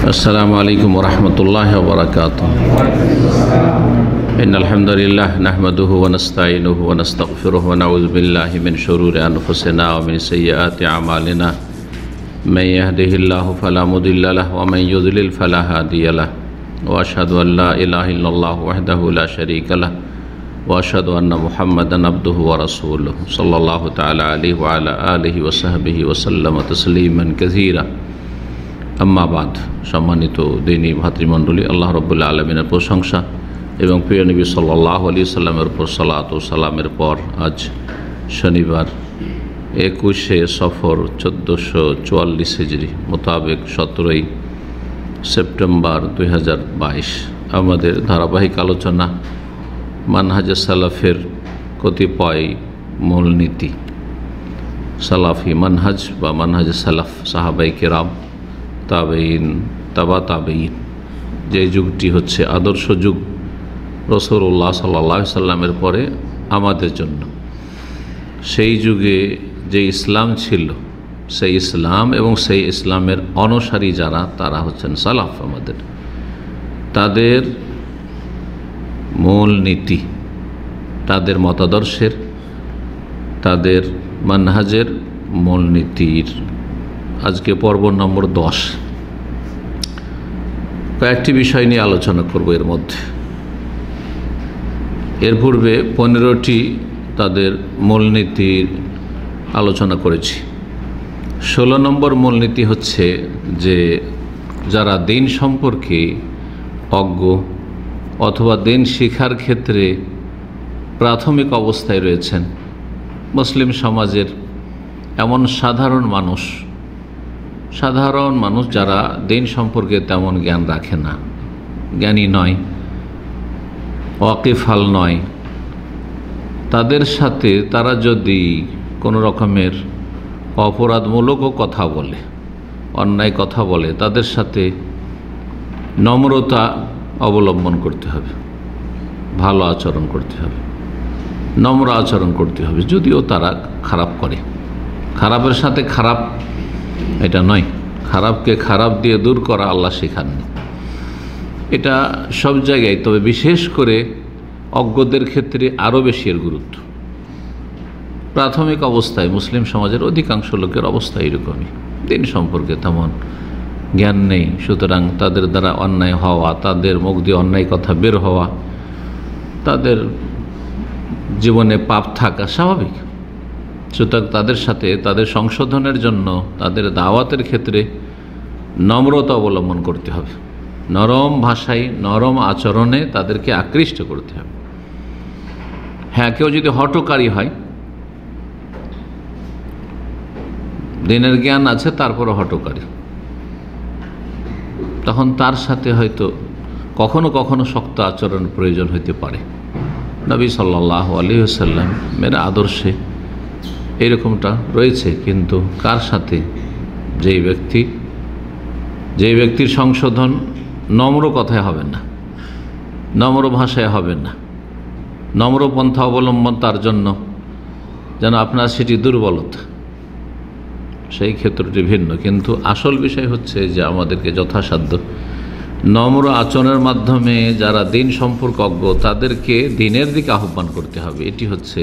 السلام عليكم ورحمة الله وبركاته إن الحمد لله نحمده ونستعينه ونستغفره ونعوذ بالله من شرور أنفسنا ومن سيئات أعمالنا من يهده الله فلا مضل له ومن يضلل فلا هادي له۔ وأشهد أن لا إله إلا الله وحده لا شريك له۔ وأشهد أن محمدا عبده ورسوله صلى الله تعالى عليه وعلى آله وصحبه وسلم تسليما كثيرا আম্মাবাদ সম্মানিত দিনী ভাতৃমণ্ডলী, আল্লাহ রব্বুল্লা আলমিনের প্রশংসা এবং প্রিয় নবী সাল্লাহ আলী সাল্লামের উপর সালাত ও সালামের পর আজ শনিবার একুশে সফর চোদ্দোশো চুয়াল্লিশ হিজড়ি মোতাবেক সতেরোই সেপ্টেম্বর দু হাজার বাইশ। আমাদের ধারাবাহিক আলোচনা মানহাজে সালাফের কতিপয় মূলনীতি। সালাফি মানহাজ বা মানহাজে সালাফ সাহাবাই কেরাম তাবেইন তাবা তাবেইন যে যুগটি হচ্ছে আদর্শ যুগ রসুল্লাহ সাল্লা সাল্লামের পরে আমাদের জন্য। সেই যুগে যে ইসলাম ছিল, সেই ইসলাম এবং সেই ইসলামের অনুসারী যারা, তারা হচ্ছেন সালাফ আমাদের। তাদের মূল নীতি, তাদের মতাদর্শের, তাদের মানহাজের মূলনীতির আজকে পর্ব নম্বর দশ। কয়েকটি বিষয় নিয়ে আলোচনা করব এর মধ্যে। এর পূর্বে পনেরোটি তাদের মূলনীতির আলোচনা করেছি। ষোলো নম্বর মূলনীতি হচ্ছে যে, যারা দিন সম্পর্কে অজ্ঞ অথবা দিন শিখার ক্ষেত্রে প্রাথমিক অবস্থায় রয়েছেন, মুসলিম সমাজের এমন সাধারণ মানুষ সাধারণ মানুষ যারা দিন সম্পর্কে তেমন জ্ঞান রাখে না। জ্ঞানী নয়, ওয়াকিফাল নয়। তাদের সাথে তারা যদি কোনো রকমের অপরাধমূলকও কথা বলে, অন্যায় কথা বলে, তাদের সাথে নম্রতা অবলম্বন করতে হবে, ভালো আচরণ করতে হবে, নম্র আচরণ করতে হবে, যদিও তারা খারাপ করে। খারাপের সাথে খারাপ এটা নয়। খারাপকে খারাপ দিয়ে দূর করা আল্লাহ শেখাননি। এটা সব জায়গায়, তবে বিশেষ করে অজ্ঞদের ক্ষেত্রে আরও বেশি এর গুরুত্ব। প্রাথমিক অবস্থায় মুসলিম সমাজের অধিকাংশ লোকের অবস্থা এরকমই দিন সম্পর্কে তেমন জ্ঞান নেই, সুতরাং তাদের দ্বারা অন্যায় হওয়া, তাদের মুখ দিয়ে অন্যায় কথা বের হওয়া, তাদের জীবনে পাপ থাকা স্বাভাবিক। সুতরাং তাদের সাথে তাদের সংশোধনের জন্য তাদের দাওয়াতের ক্ষেত্রে নম্রতা অবলম্বন করতে হবে। নরম ভাষায়, নরম আচরণে তাদেরকে আকৃষ্ট করতে হবে। হ্যাঁ কেউ যদি হটকারী হয়, দিনের জ্ঞান আছে তারপরে হটকারী তখন তার সাথে হয়তো কখনো কখনো শক্ত আচরণ প্রয়োজন হইতে পারে। নবী সাল্লাহ আলী সাল্লামের আদর্শে এরকমটা রয়েছে, কিন্তু কার সাথে? যেই ব্যক্তি, যেই ব্যক্তির সংশোধন নম্র কথায় হবে না, নম্র ভাষায় হবে না, নম্র পন্থা অবলম্বন তার জন্য যেন আপনার সেটি দুর্বলতা। সেই ক্ষেত্রটি ভিন্ন, কিন্তু আসল বিষয় হচ্ছে যে আমাদেরকে যথাসাধ্য নম্র আচরণের মাধ্যমে যারা দিন সম্পর্ক অজ্ঞ, তাদেরকে দিনের দিকে আহ্বান করতে হবে। এটি হচ্ছে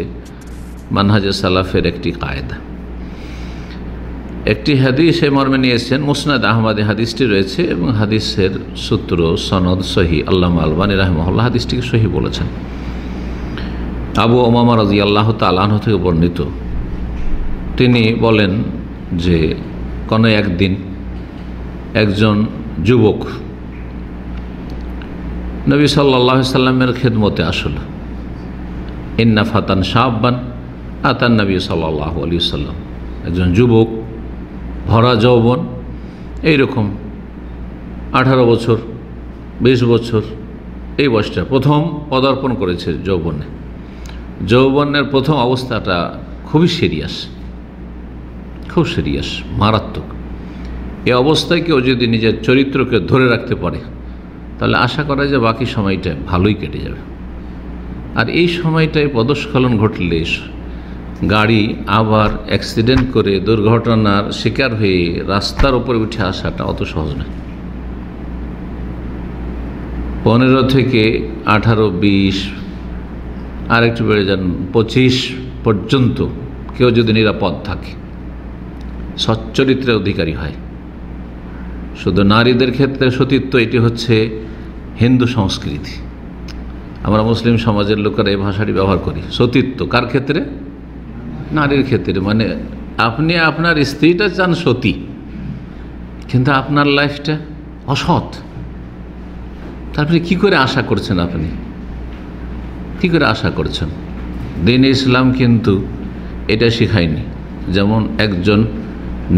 মানহাজে সালাফের একটি কায়দা। একটি হাদিস এই মর্মে নিয়েছেন, মুসনাদ আহমদে হাদিসটি রয়েছে এবং হাদিসের সূত্র, সনদ সহি আল্লাহ আলবানী রাহমহল্লা হাদিসটিকে সহি বলেছেন। আবু ওমামা রাজি আল্লাহ তালাহ থেকে বর্ণিত। তিনি বলেন যে, কোনো একদিন একজন যুবক নবী সাল্লাহ সাল্লামের খেদমতে আসল। ইন্না ফাতান শাহবান আতান নবী সাল্লাহ আলী সাল্লাম একজন যুবক, ভরা যৌবন, এইরকম আঠারো বছর, বিশ বছর, এই বয়সটা প্রথম পদার্পণ করেছে যৌবনে। যৌবনের প্রথম অবস্থাটা খুবই সিরিয়াস খুব সিরিয়াস মারাত্মক। এই অবস্থায় কেউ যদি নিজের চরিত্রকে ধরে রাখতে পারে, তাহলে আশা করা যায় বাকি সময়টা ভালোই কেটে যাবে। আর এই সময়টায় পদস্খলন ঘটলে গাড়ি আবার অ্যাক্সিডেন্ট করে দুর্ঘটনার শিকার হয়ে রাস্তার উপরে উঠে আসাটা অত সহজ নয়। পনেরো থেকে আঠারো, বিশ আর একটু বেড়ে যান, পঁচিশ পর্যন্ত কেউ যদি নিরাপদ থাকে। সচ্চরিত্রের অধিকারী হয়। শুধু নারীদের ক্ষেত্রে সতীত্ব, এটি হচ্ছে হিন্দু সংস্কৃতি। আমরা মুসলিম সমাজের লোকেরা এই ভাষাটি ব্যবহার করি। সতীত্ব কার ক্ষেত্রে? নারীর ক্ষেত্রে মানে আপনি আপনার স্ত্রীটা চান সতী, কিন্তু আপনার লাইফটা অসৎ। তারপরে কি করে আশা করছেন আপনি? কি করে আশা করছেন? দিন ইসলাম কিন্তু এটা শেখায়নি। যেমন একজন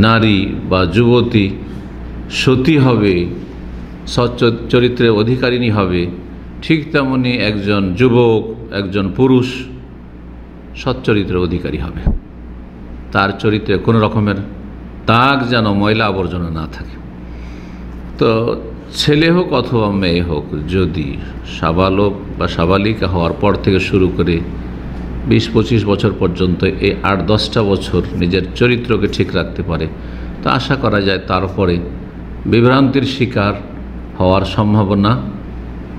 নারী বা যুবতী সতী হবে সচ্চ চরিত্রের অধিকারিণী হবে, ঠিক তেমনি একজন যুবক, একজন পুরুষ সচ্চরিত্রের অধিকারী হবে। তার চরিত্রে কোনো রকমের দাগ যেন ময়লা আবর্জনা না থাকে। তো ছেলে হোক অথবা মেয়ে হোক, যদি সাবালক বা সাবালিকা হওয়ার পর থেকে শুরু করে বিশ পঁচিশ বছর পর্যন্ত এই আট দশটা বছর নিজের চরিত্রকে ঠিক রাখতে পারে, তো আশা করা যায় তারপরে বিভ্রান্তির শিকার হওয়ার সম্ভাবনা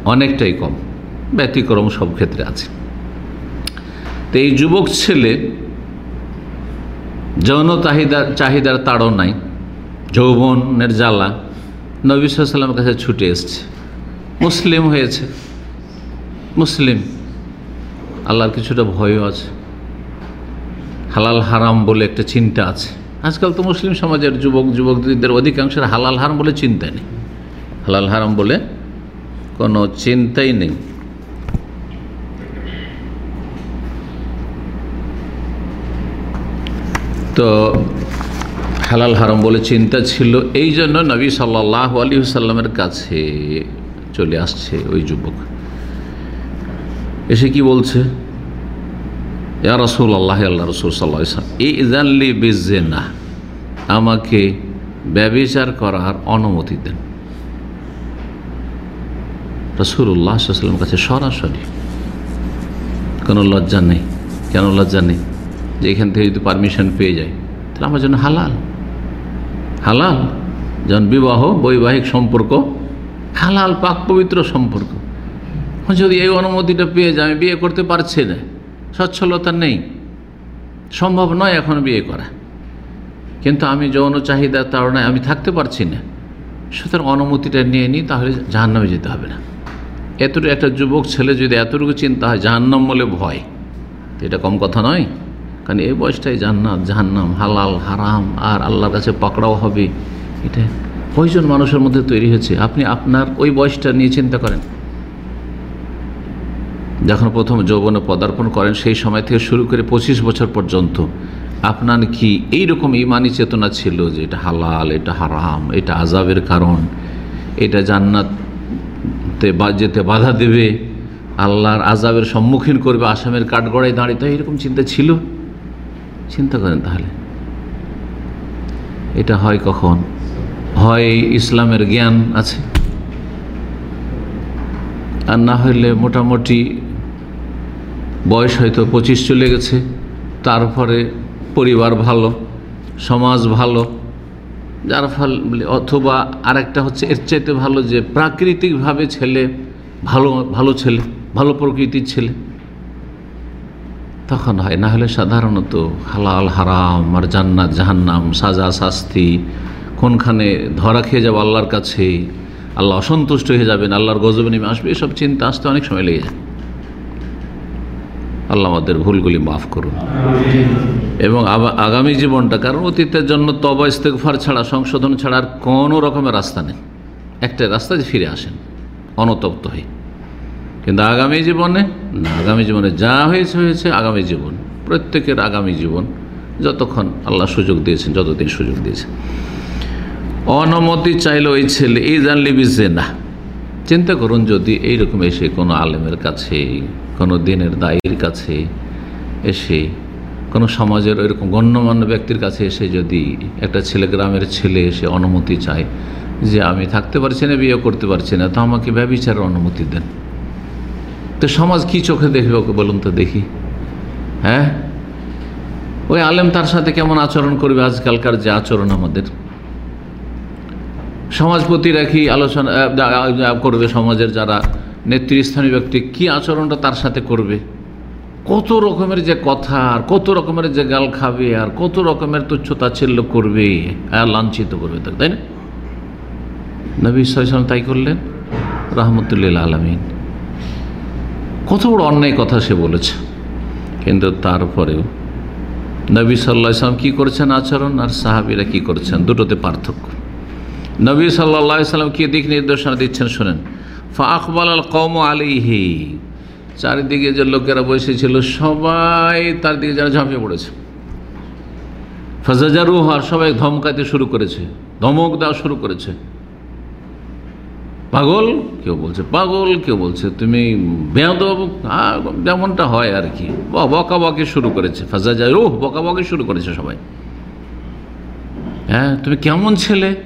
অনেকটাই কম। ব্যতিক্রম সব ক্ষেত্রে আছে। তো এই যুবক ছেলে যৌন চাহিদার চাহিদার তাড়ও নাই যৌবনের জ্বালা নবী সাল্লামের কাছে ছুটে এসছে। মুসলিম হয়েছে। মুসলিম। আল্লাহর কিছুটা ভয়ও আছে। হালাল হারাম বলে একটা চিন্তা আছে। আজকাল তো মুসলিম সমাজের যুবক, যুবকদের অধিকাংশের হালাল হারাম বলে চিন্তা নেই। হালাল হারাম বলে কোনো চিন্তাই নেই। তো হালাল হারাম বলে চিন্তা ছিল। এই জন্য নবী সাল্লাহ আলী সাল্লামের কাছে চলে আসছে ওই যুবক। এসে কি বলছে? রসুল আল্লাহ আল্লাহ রসুল সাল্লাহ এই জানলি বেজে না আমাকে ব্যবিচার করার অনুমতি দেন। রসুল্লাহ সাল্লামের কাছে সরাসরি কোনো লজ্জা নেই। কেন লজ্জা নেই? যে এখান থেকে যদি পারমিশন পেয়ে যায়, তাহলে আমার জন্য হালাল। হালাল যেমন বিবাহ, বৈবাহিক সম্পর্ক, হালাল, পাক, পবিত্র সম্পর্ক। যদি এই অনুমতিটা পেয়ে যায়, আমি বিয়ে করতে পারছি না, সচ্ছলতা নেই। সম্ভব নয় এখন বিয়ে করা। কিন্তু আমি যৌন চাহিদা তাড়নায় আমি থাকতে পারছি না। সুতরাং অনুমতিটা নিয়ে নিই, তাহলে জাহান্নামে যেতে হবে না। এতটুকু একটা যুবক ছেলে যদি এতটুকু চিন্তা হয়, জাহান্নাম বলে ভয়। এটা কম কথা নয়। কারণ এই বয়সটাই জান্নাত, জাহান্নাম, হালাল, হারাম, আর আল্লাহর কাছে পাকড়াও হবে। এটা কয়জন মানুষের মধ্যে তৈরি হয়েছে? আপনি আপনার ওই বয়সটা নিয়ে চিন্তা করেন। যখন প্রথম যৌবনে পদার্পণ করেন, সেই সময় থেকে শুরু করে পঁচিশ বছর পর্যন্ত আপনার কি এই রকম ইমানি চেতনা ছিল যে এটা হালাল, এটা হারাম, এটা আজাবের কারণ, এটা জান্নাতে যেতে বাধা দেবে, আল্লাহর আজাবের সম্মুখীন করবে, আসামের কাঠগড়ায় দাঁড়িয়ে, তো এরকম চিন্তা ছিল? চিন্তা করেন তাহলে। এটা হয় কখন? হয় ইসলামের জ্ঞান আছে। আর না হইলে মোটামুটি বয়স হয়তো পঁচিশ চলে গেছে। তারপরে পরিবার ভালো, সমাজ ভালো। যার ফলে অথবা আরেকটা হচ্ছে, এর চাইতে ভালো যে প্রাকৃতিকভাবে ছেলে, ভালো ভালো ছেলে, ভালো প্রকৃতির ছেলে। তখন হয়। না হলে সাধারণত হালাল, হারাম আর জান্নাত জাহান্নাম, সাজা, শাস্তি, কোনখানে ধরা খেয়ে যাব আল্লাহর কাছে, আল্লাহ অসন্তুষ্ট হয়ে যাবেন, আল্লাহর গজবে নেমে আসবে, এসব চিন্তা আসতে অনেক সময় লেগে যায়। আল্লাহ আমাদের ভুলগুলি মাফ করুন। এবং আগামী জীবনটা, কারণ অতীতের জন্য তবা ইস্তেকফার ছাড়া, সংশোধন ছাড়া আর কোনো রকমের রাস্তা নেই। একটা রাস্তা যে ফিরে আসেন, অনতপ্ত হয়ে। কিন্তু আগামী জীবনে? না, আগামী জীবনে যা হয়েছে হয়েছে, আগামী জীবন। প্রত্যেকের আগামী জীবন, যতক্ষণ আল্লাহ সুযোগ দিয়েছেন, যতদিন সুযোগ দিয়েছেন। অনুমতি চাইলে ওই ছেলে এই জানলে বিজে না চিন্তা করুন, যদি এইরকম এসে কোনো আলেমের কাছে, কোনো দিনের দায়ের কাছে এসে, কোনো সমাজের ওইরকম গণ্যমান্য ব্যক্তির কাছে এসে যদি একটা ছেলে, গ্রামের ছেলে এসে অনুমতি চায় যে, আমি থাকতে পারছি না, বিয়ে করতে পারছি না, তো আমাকে ব্যবচারের অনুমতি দেন। তো সমাজ কি চোখে দেখবে ওকে বলুন তো দেখি। হ্যাঁ? ওই আলেম তার সাথে কেমন আচরণ করবে আজকালকার যে আচরণ আমাদের? সমাজপতিরা কি আলোচনা করবে সমাজের যারা নেতৃস্থানীয় ব্যক্তি, কি আচরণটা তার সাথে করবে? কত রকমের যে কথা, আর কত রকমের যে গাল খাবে, আর কত রকমের তুচ্ছতাচ্ছিল্য করবে, আর লাঞ্ছিত করবে তাই না? নবী সাল্লাম তাই করলেন। রহমতুল্লিল আলমিন। কত বড় অন্যায় কথা সে বলেছে। কিন্তু তারপরেও নবী সাল্লাহ ইসলাম কী করছেন আচরণ আর সাহাবিরা কি করছেন? দুটোতে পার্থক্য। নবী সাল্লাহ সাল্লাম কী দিক নির্দেশনা দিচ্ছেন শোনেন। ফা আকবাল আল কম আলিহি চারিদিকে যে লোকেরা বসেছিল, সবাই তার দিকে যেন ঝাঁপিয়ে পড়েছে। ফাজাজারু হওয়ার সবাই ধমকাতে শুরু করেছে, ধমক দেওয়া শুরু করেছে। পাগল? কেউ বলছে পাগল, কেউ বলছে তুমি বেয়াদব। যেমনটা হয় আর কি। বকা বকে শুরু করেছে। ফাজা যায় ও বকা বকে শুরু করেছে সবাই। হ্যাঁ তুমি কেমন ছেলে?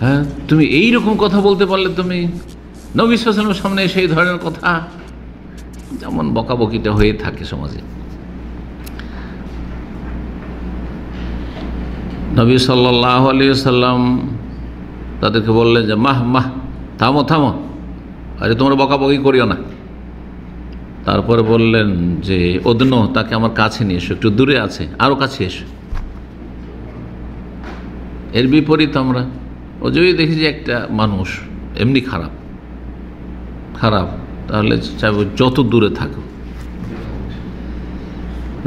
হ্যাঁ তুমি এই রকম কথা বলতে পারলে তুমি? নবিশ্বাসের সামনে সেই ধরনের কথা? যেমন বকাবকিটা হয়ে থাকে সমাজে। নবী সাল্লাহ আলিয়া সাল্লাম তাদেরকে বললেন যে, মাহ মাহ, থামো থামো। আরে তোমরা বকাবকি করিও না। তারপরে বললেন যে, অদন, তাকে আমার কাছে নিয়ে এসো, একটু দূরে আছে আরও কাছে এসো। এর বিপরীত আমরা, ও যদি দেখি যে একটা মানুষ এমনি খারাপ খারাপ, তাহলে চাইব যত দূরে থাকো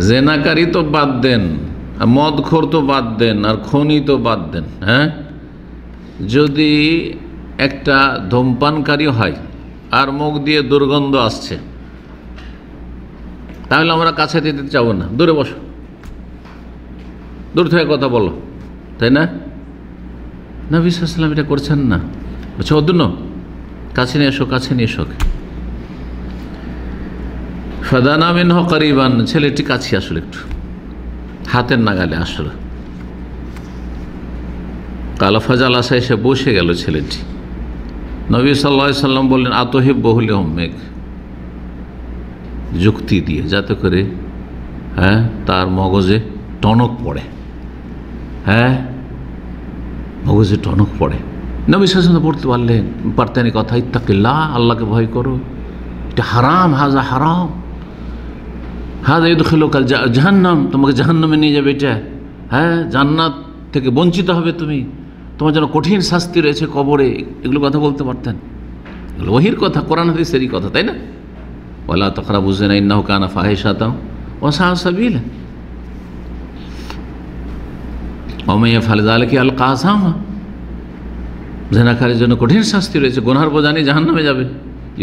জেনাকারি তো বাদ দেন, আর মদখোর তো বাদ দেন, আর খনি তো বাদ দেন হ্যাঁ? যদি একটা ধূমপানকারী হয় আর মুখ দিয়ে দুর্গন্ধ আসছে, তাহলে আমরা কাছে দিতে চাবো না। দূরে বসো। দূর থেকে কথা বলো। তাই না? না বিশ্বাসলাম এটা করছেন না। বলছে অদুন কাছে নিয়ে এসো, কাছে নিয়ে এসো ফাদানা মিনহ করিবান। ছেলেটি কাছে আসলে একটু। হাতের নাগালে আসলো। কালাফাজাল আসা এসে বসে গেল ছেলেটি। নবী সাল্লা সাল্লাম বললেন আতহিব বহুলে হমেক যুক্তি দিয়ে, যাতে করে হ্যাঁ তার মগজে টনক পড়ে। হ্যাঁ মগজে টনক পড়ে। নবী সাল্লাম পড়তে পারলেন। পারতেন কথা ইত্তাকিল্লা আল্লাহকে ভয় করো। এটা হারাম, হাজা হারাম। হাজা এই খেলো কাল জাহান্নাম, তোমাকে জাহান্নামে নিয়ে যাবে এটা। হ্যাঁ জান্নাত থেকে বঞ্চিত হবে তুমি। তোমার জন্য কঠিন শাস্তি রয়েছে কবরে, এগুলো কথা বলতে পারতেন। ওহির কথা, কোরআন হাদিসেরই কথা, তাই না? ওলা তখরা বুঝে না ইন্নাহ কানা ফাহেসাতাম ও সাহসাবিল অমাইয়া ফালেদাল কি আল কাসামা জেনাকারের জন্য কঠিন শাস্তি রয়েছে গোনার বোঝানি জাহান নামে যাবে।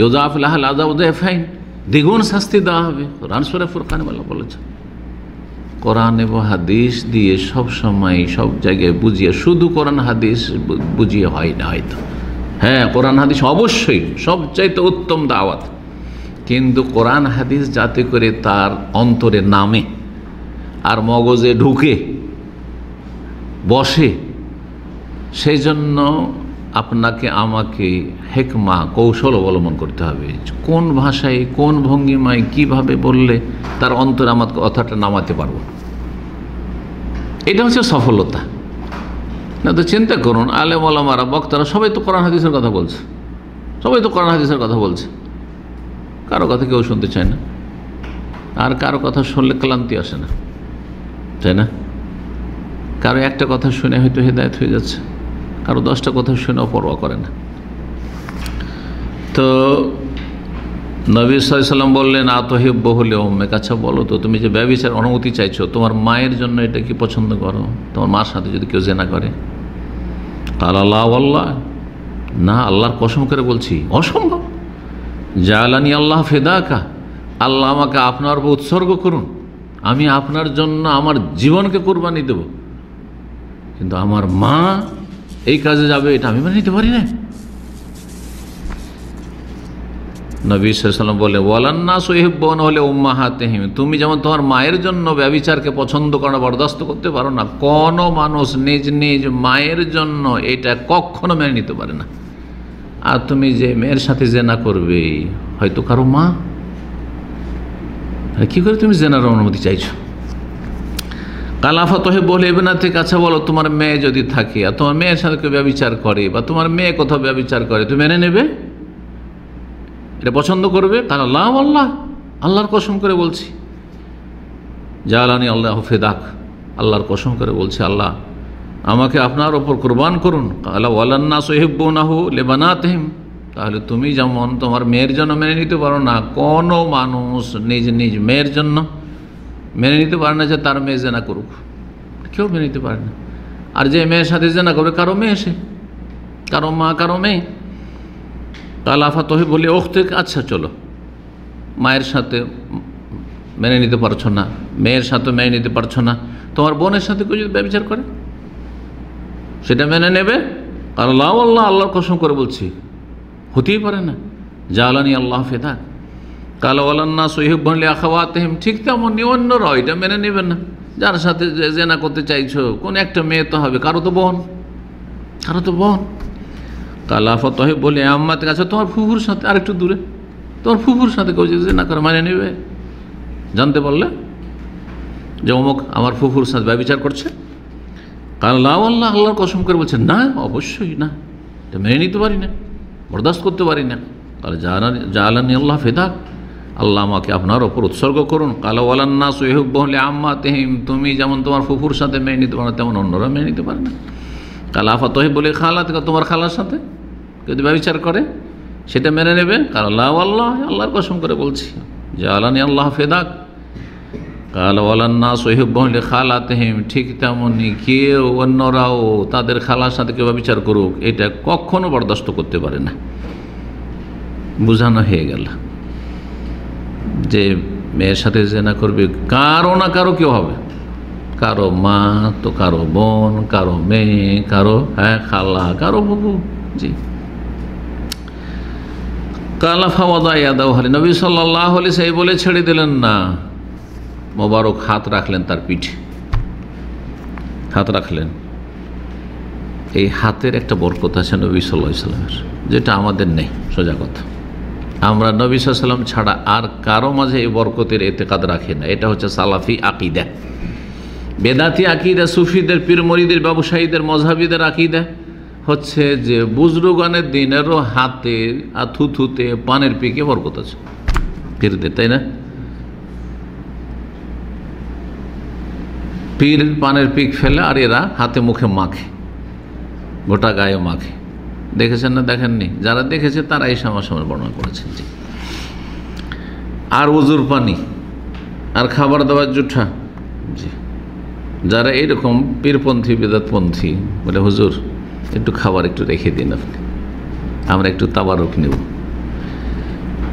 ইউজাফ লাহাল আজাব ফাইন দ্বিগুণ শাস্তি দেওয়া হবে। রানসুরে ফুরকানে বলা বলেছে কোরআন এবং হাদিস দিয়ে সব সময় সব জায়গায় বুঝিয়ে, শুধু কোরআন হাদিস বুঝিয়ে হয় না হয়তো। হ্যাঁ কোরআন হাদিস অবশ্যই সবচাইতে উত্তম দাওয়াত। কিন্তু কোরআন হাদিস যাতে করে তার অন্তরে নামে আর মগজে ঢুকে, বসে, সেই জন্য আপনাকে আমাকে হেকমা, কৌশল অবলম্বন করতে হবে। কোন ভাষায়, কোন ভঙ্গিমায়, কীভাবে বললে তার অন্তরে আমার কথাটা নামাতে পারব? এটা হচ্ছে সফলতা। না তো চিন্তা করুন, আলেম আলমারা বক্তারা সবাই তো কোরআন, হাদিসের কথা বলছে। সবাই তো কোরআন, হাদিসের কথা বলছে। কারও কথা কেউ শুনতে চায় না। আর কারও কথা শুনলে ক্লান্তি আসে না। তাই না? কারও একটা কথা শুনে হয়তো হেদায়ত হয়ে যাচ্ছে। কারও দশটা কথা শুনেও পরোয়া করে না। তো নবী সাল্লাম বললেন আতহিব বহুলে ওমেক আচ্ছা বলো তো, তুমি যে ব্যবচার, অনুমতি চাইছো, তোমার মায়ের জন্য এটা কি পছন্দ করো? তোমার মার সাথে যদি কেউ জেনা করে। কাল আল্লাহ আল্লাহ না, আল্লাহর কসম করে বলছি, অসম্ভব। জালানি আল্লাহ ফেদাকা। আল্লাহ আমাকে আপনার উৎসর্গ করুন। আমি আপনার জন্য আমার জীবনকে কোরবানি দেব। কিন্তু আমার মা এই কাজে যাবে, এটা আমি মানে নিতে পারি না নবী সাল্লাম বলে ওয়ালান্না সোহেবন হলে উম্মা হাতেহিম তুমি যেমন তোমার মায়ের জন্য ব্যবিচারকে পছন্দ করো বরদাস্ত করতে পারো না, কোনো মানুষ নিজ নিজ মায়ের জন্য এটা কখনো মেনে নিতে পারে না। আর তুমি যে মেয়ের সাথে জেনা করবে, হয়তো কারও মা? কি করে তুমি জেনার অনুমতি চাইছো? কালাফা তোহে বলে না থেকে আচ্ছা বলো, তোমার মেয়ে যদি থাকে, আর তোমার মেয়ের সাথে কেউ ব্যবচার করে, বা তোমার মেয়ে কোথাও ব্যবচার করে, তুমি মেনে নেবে? এটা পছন্দ করবে? তাহলে আল্লাহ আল্লাহ, আল্লাহর কসম করে বলছি। জালানি আল্লাহ ফেদাক, আল্লাহর কসম করে বলছে, আল্লাহ, আমাকে আপনার ওপর কোরবান করুন। আল্লাহ ওয়ালান্না সোহেব্বনাহু লেবানাতহিম। তাহলে তুমি যেমন তোমার মেয়ের জন্য মেনে নিতে পারো না, কোনো মানুষ নিজ নিজ মেয়ের জন্য মেনে নিতে পারে না যে তার মেয়ে জেনা করুক। কেউ মেনে নিতে পারে না। আর যে মেয়ের সাথে জেনা করবে, কারও মেয়ে সে। কারও মা, কারও মেয়ে। কালাফা তোহে বলি ওখ থেকে আচ্ছা চলো। মায়ের সাথে মেনে নিতে পারছ না, মেয়ের সাথে মেনে নিতে পারছ না। তোমার বোনের সাথে কেউ যদি ব্যবচার করে, সেটা মেনে নেবে। কারণ আল্লাহ আল্লাহ, আল্লাহর কসম করে বলছি, হতেই পারে না। জালানি আল্লাহ ফেদা কালো আল্লাহ সহিব বনলে আখাওয়াতেহিম ঠিক তেমনই অন্যরাও এটা মেনে নেবেন না। যার সাথে জেনা করতে চাইছো, কোন একটা মেয়ে তো হবে, কারও তো বোন, কারও তো বোন। কালাফত তহে বলে আম্মাতে কাছে তোমার ফুফুর সাথে আরেকটু দূরে, তোমার ফুফুর সাথে কেউ যদি না করে মানে নেবে? জানতে পারলে? যে অমুক আমার ফুফুর সাথে ব্যবচার করছে। কাল্লাহ আল্লাহ আল্লাহর কসম করে বলছে, না, অবশ্যই না। এটা মেনে নিতে পারি না, বরদাস্ত করতে পারি না। তাহলে জালানি আল্লাহ ফেদাক। আল্লাহ আমাকে আপনার ওপর উৎসর্গ করুন। কালো আলান্না সোহেব বহলে আম্মা তেহিম তুমি যেমন তোমার ফুফুর সাথে মেনে নিতে পারো, তেমন অন্যরা মেনে নিতে পারে না। কালাফা তহে বলে খালা তোমার খালার সাথে? যদি ব্যবচার করে, সেটা মেনে নেবে। কাল আল্লাহ আল্লাহ আল্লাহর কসম করে বলছি। যে আলানি আল্লাহ ফেদাক। কাল ওয়ালান্না সোহেব বহলে খালাতেহিম ঠিক তেমনই কেউ অন্যরাও তাদের খালার সাথে কেউ বিচার করুক, এটা কখনো বরদাস্ত করতে পারে না। বোঝানো হয়ে গেল। যে মেয়ের সাথে জেনা করবে, কারও না কারও কেউ হবে। কারও মা তো কারও বোন, কারও মেয়ে, কারও হ্যাঁ খালা, কারও বাবু, জি। কালা ফাওয়াদা হলে নবী সাল্লাহ হলে সেই বলে ছেড়ে দিলেন না। মোবারক হাত রাখলেন তার পিঠে। হাত রাখলেন। এই হাতের একটা বরকত আছে নবী সাল্লাহ সাল্লামের যেটা আমাদের নেই, সোজা কথা। আমরা নবী সাল্লাম ছাড়া আর কারও মাঝে এই বরকতের এতেকাদ রাখি না। এটা হচ্ছে সালাফি আকিদা। বেদাতি আকিদা, সুফিদের, পীরমরিদের, ব্যবসায়ীদের মজাবিদের আকিদা হচ্ছে যে বুজরুগানের দিনেরও হাতে আর থুথুতে পানের পিকে বরকত আছে। পীরদের, তাই না? পীর পানের পিক ফেলে আর এরা হাতে মুখে মাখে, গোটা গায়ে মাখে। দেখেছেন না? দেখেননি? যারা দেখেছে তারা এই সামনে বর্ণনা করেছেন, জি। আর উজুর পানি, আর খাবার দাবার জুঠা, জি। যারা এইরকম পীরপন্থী, বেদাতপন্থী, বলে, হুজুর, একটু খাবার একটু রেখে দিন আপনি। আমরা একটু তাবারক নেব।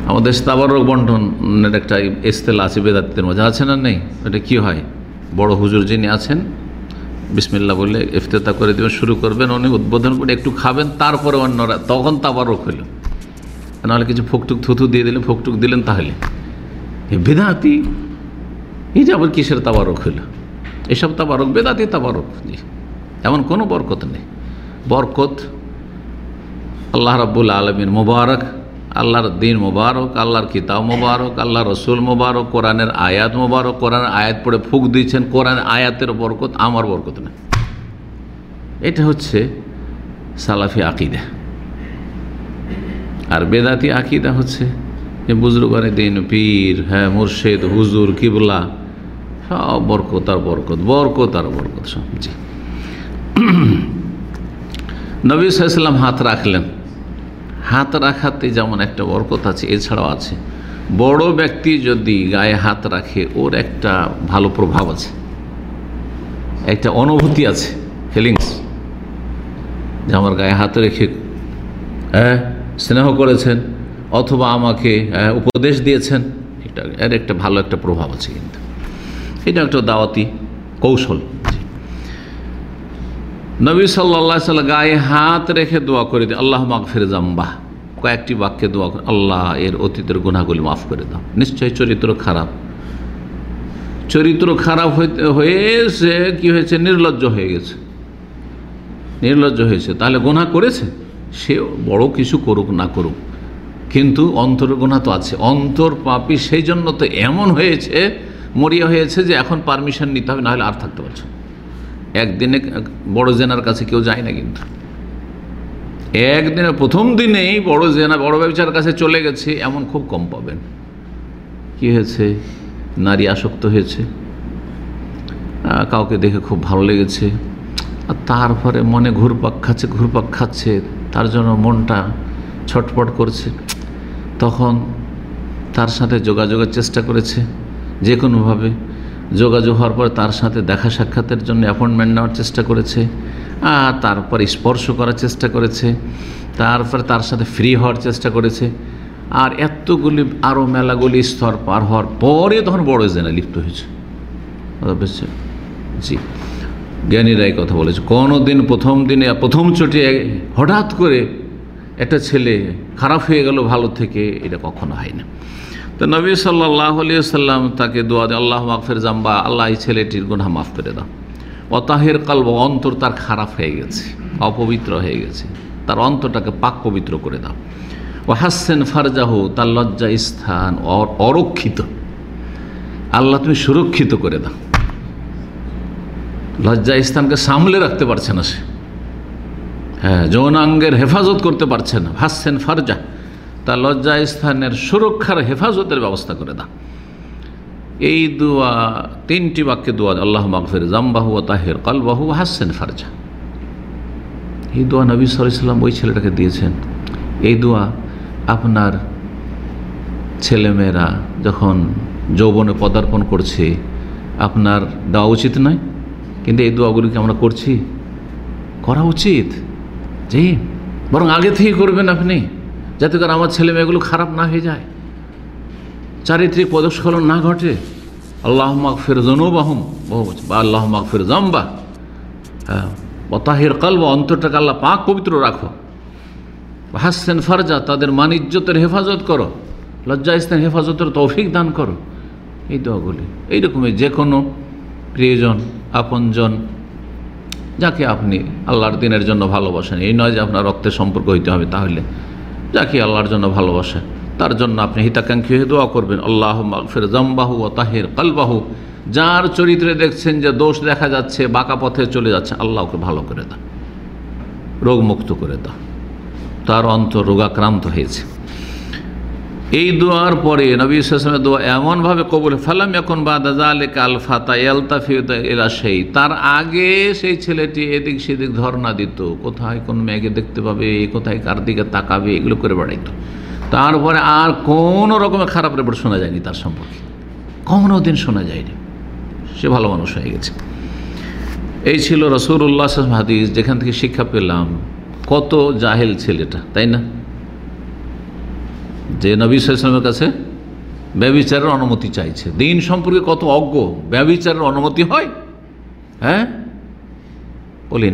আমাদের তাবারক বন্টনের একটা এস্তেলা আছে বেদাতের মধ্যে। আছে না নেই? ওটা কি হয়? বড় হুজুর যিনি আছেন বিসমিল্লা বলে ইফতেতা করে দেবেন, শুরু করবেন, উনি উদ্বোধন করে একটু খাবেন, তারপরে অন্যরা তখন তাবারক হইল। নাহলে কিছু ফোকটুক থুথু দিয়ে দিলেন, ফোকটুক দিলেন তাহলে। বেদাতি, এই যে আবার কিসের তাবারক হইল? এসব তাবারক বেদাতি তাবারক জি এমন কোনো বরকত নেই। বরকত আল্লাহ রাবুল আলমিন মুবারক আল্লাহর দিন মোবারক, আল্লাহর কিতাব মোবারক আল্লাহ রসুল মোবারক, কোরআনের আয়াত মোবারক, কোরআনের আয়াত পড়ে ফুক দিচ্ছেন কোরআন আয়াতের বরকত, আমার বরকত না এটা হচ্ছে সালাফি আকিদা। আর বেদাতি আকিদা হচ্ছে যে বুজরুগানে দিন, পীর হ্যাঁ মুর্শেদ, হুজুর, কিবলা, সব বরকত আর বরকত বরকত আর বরকত সব, জি। নবী সাল্লাম হাত রাখলেন। হাত রাখাতে যেমন একটা বরকত আছে, এছাড়াও আছে। বড় ব্যক্তি যদি গায়ে হাত রাখে, ওর একটা ভালো প্রভাব আছে। একটা অনুভূতি আছে ফিলিংস যে আমার গায়ে হাত রেখে হ্যাঁ স্নেহ করেছেন, অথবা আমাকে উপদেশ দিয়েছেন, এটা এর একটা ভালো একটা প্রভাব আছে কিন্তু। এটা একটা দাওয়াতি কৌশল। নবী সাল্লা সাল্লাম গায়ে হাত রেখে দোয়া করে দিই আল্লাহ মাক ফেরে জাম্বাহ কয়েকটি বাক্যে দোয়া করে, আল্লাহ এর অতীতের গুণাগুলি মাফ করে দাও। নিশ্চয়ই চরিত্র খারাপ। চরিত্র খারাপ হয়ে সে কী হয়েছে? নির্লজ্জ হয়ে গেছে। নির্লজ্জ হয়েছে। তাহলে গোনা করেছে? সে বড় কিছু করুক না করুক। কিন্তু অন্তর গোনা তো আছে। অন্তর পাপি সেই জন্য তো এমন হয়েছে, মরিয়া হয়েছে যে এখন পারমিশন নিতে হবে, নাহলে আর থাকতে পারছে একদিনে বড় জেনার কাছে কেউ যায় না কিন্তু। একদিনে প্রথম দিনেই বড় জেনা, বড় ব্যবসার কাছে চলে গেছে, এমন খুব কম পাবেন। কি হয়েছে? নারী আসক্ত হয়েছে। কাউকে দেখে খুব ভালো লেগেছে। আর তারপরে মনে ঘুরপাক খাচ্ছে ঘুরপাক খাচ্ছে, তার জন্য মনটা ছটপট করছে। তখন তার সাথে যোগাযোগের চেষ্টা করেছে, যে কোনোভাবে যোগাযোগ হওয়ার পর তার সাথে দেখা সাক্ষাতের জন্য অ্যাপয়েন্টমেন্ট নেওয়ার চেষ্টা করেছে, আর তারপর স্পর্শ করার চেষ্টা করেছে তারপরে তার সাথে ফ্রি হওয়ার চেষ্টা করেছে, আর এতগুলি আরও মেলাগুলি স্তর পার হওয়ার পরে তখন বড় জেনে লিপ্ত হয়েছে। বুঝছে? জি। জ্ঞানীরা এই কথা বলেছে। কোনো দিন প্রথম দিনে, প্রথম চোটে হঠাৎ করে একটা ছেলে খারাপ হয়ে গেল ভালো থেকে, এটা কখনো হয় না তো নবী সাল্লাহ আলিয়া সাল্লাম তাকে দোয়া দেয় আল্লাহ মাফের জাম্বা, আল্লাহ এই ছেলেটির গুণা মাফ করে দাও। অতাহের কালব, অন্তর তার খারাপ হয়ে গেছে, অপবিত্র হয়ে গেছে। তার অন্তরটাকে পাক পবিত্র করে দাও। ও হাসেন ফারজাহু, তার লজ্জা স্থান অরক্ষিত। আল্লাহ তুমি সুরক্ষিত করে দাও। লজ্জা স্থানকে সামলে রাখতে পারছে না সে। হ্যাঁ যৌনাঙ্গের হেফাজত করতে পারছে না। হাসেন ফারজা তার লজ্জা স্থানের সুরক্ষার হেফাজতের ব্যবস্থা করে দাও। এই দোয়া, তিনটি বাক্যে দোয়া, আল্লাহ মাকফির জাম্বাহু ও তাহের কালবাহু হাসেন ফারজা। এই দোয়া নবী সাল্লাম ওই ছেলেটাকে দিয়েছেন। এই দোয়া আপনার ছেলেমেয়েরা যখন যৌবনে পদার্পণ করছে, আপনার দেওয়া উচিত নয়? কিন্তু এই দোয়াগুলিকে আমরা করছি? করা উচিত? জি। বরং আগে থেকে করবেন আপনি। যাতে করে আমার ছেলে মেয়েগুলো খারাপ না হয়ে যায়। চারিত্রিক পদস্খলন না ঘটে। আল্লাহ মাকফির জনুবাহম বহু বা আল্লাহ মাকফির জম্বা হ্যাঁ। অতাহির কাল বা অন্তরটাকে আল্লাহ পাক পবিত্র রাখো। হাসেন ফারজা, তাদের মান ইজ্জতের হেফাজত করো। লজ্জা স্থান হেফাজতের তৌফিক দান করো। এই দোয়াগুলি। এইরকমই যে কোনো প্রিয়জন, আপনজন, যাকে আপনি আল্লাহর দিনের জন্য ভালোবাসেন। এই নয় যে আপনার রক্তের সম্পর্ক হইতে হবে তাহলে। যাকে আল্লাহর জন্য ভালোবাসে, তার জন্য আপনি হিতাকাঙ্ক্ষী হয়ে দোয়া করবেন। আল্লাহ ফের জমবাহু ও তাহের কালবাহু। যার চরিত্রে দেখছেন যে দোষ দেখা যাচ্ছে, বাঁকা পথে চলে যাচ্ছে, আল্লাহকে ভালো করে দাও, রোগমুক্ত করে দাও। তার অন্তর রোগাক্রান্ত হয়েছে। এই দোয়ার পরে নবী সালামের দোয়া এমনভাবে কবুল ফালাম এখন বাদালে কাল ফাতা এলতাফিউত এলা সেই তার আগে সেই ছেলেটি এদিক সেদিক ধর্ণা দিত, কোথায় কোন মেয়েকে দেখতে পাবে, কোথায় কার দিকে তাকাবে, এগুলো করে বেড়াইতো। তারপরে আর কোনো রকমের খারাপ রেপোর্ট শোনা যায়নি তার সম্পর্কে। কোনো দিন শোনা যায়নি। সে ভালো মানুষ হয়ে গেছে। এই ছিল রসুল্লাহ হাদিস, যেখান থেকে শিক্ষা পেলাম কত জাহেল ছেলেটা, তাই না? যে নবী সালামের কাছে ব্যবিচারের অনুমতি চাইছে। দিন সম্পর্কে কত অজ্ঞ? ব্যবিচারের অনুমতি হয়? হ্যাঁ? বলি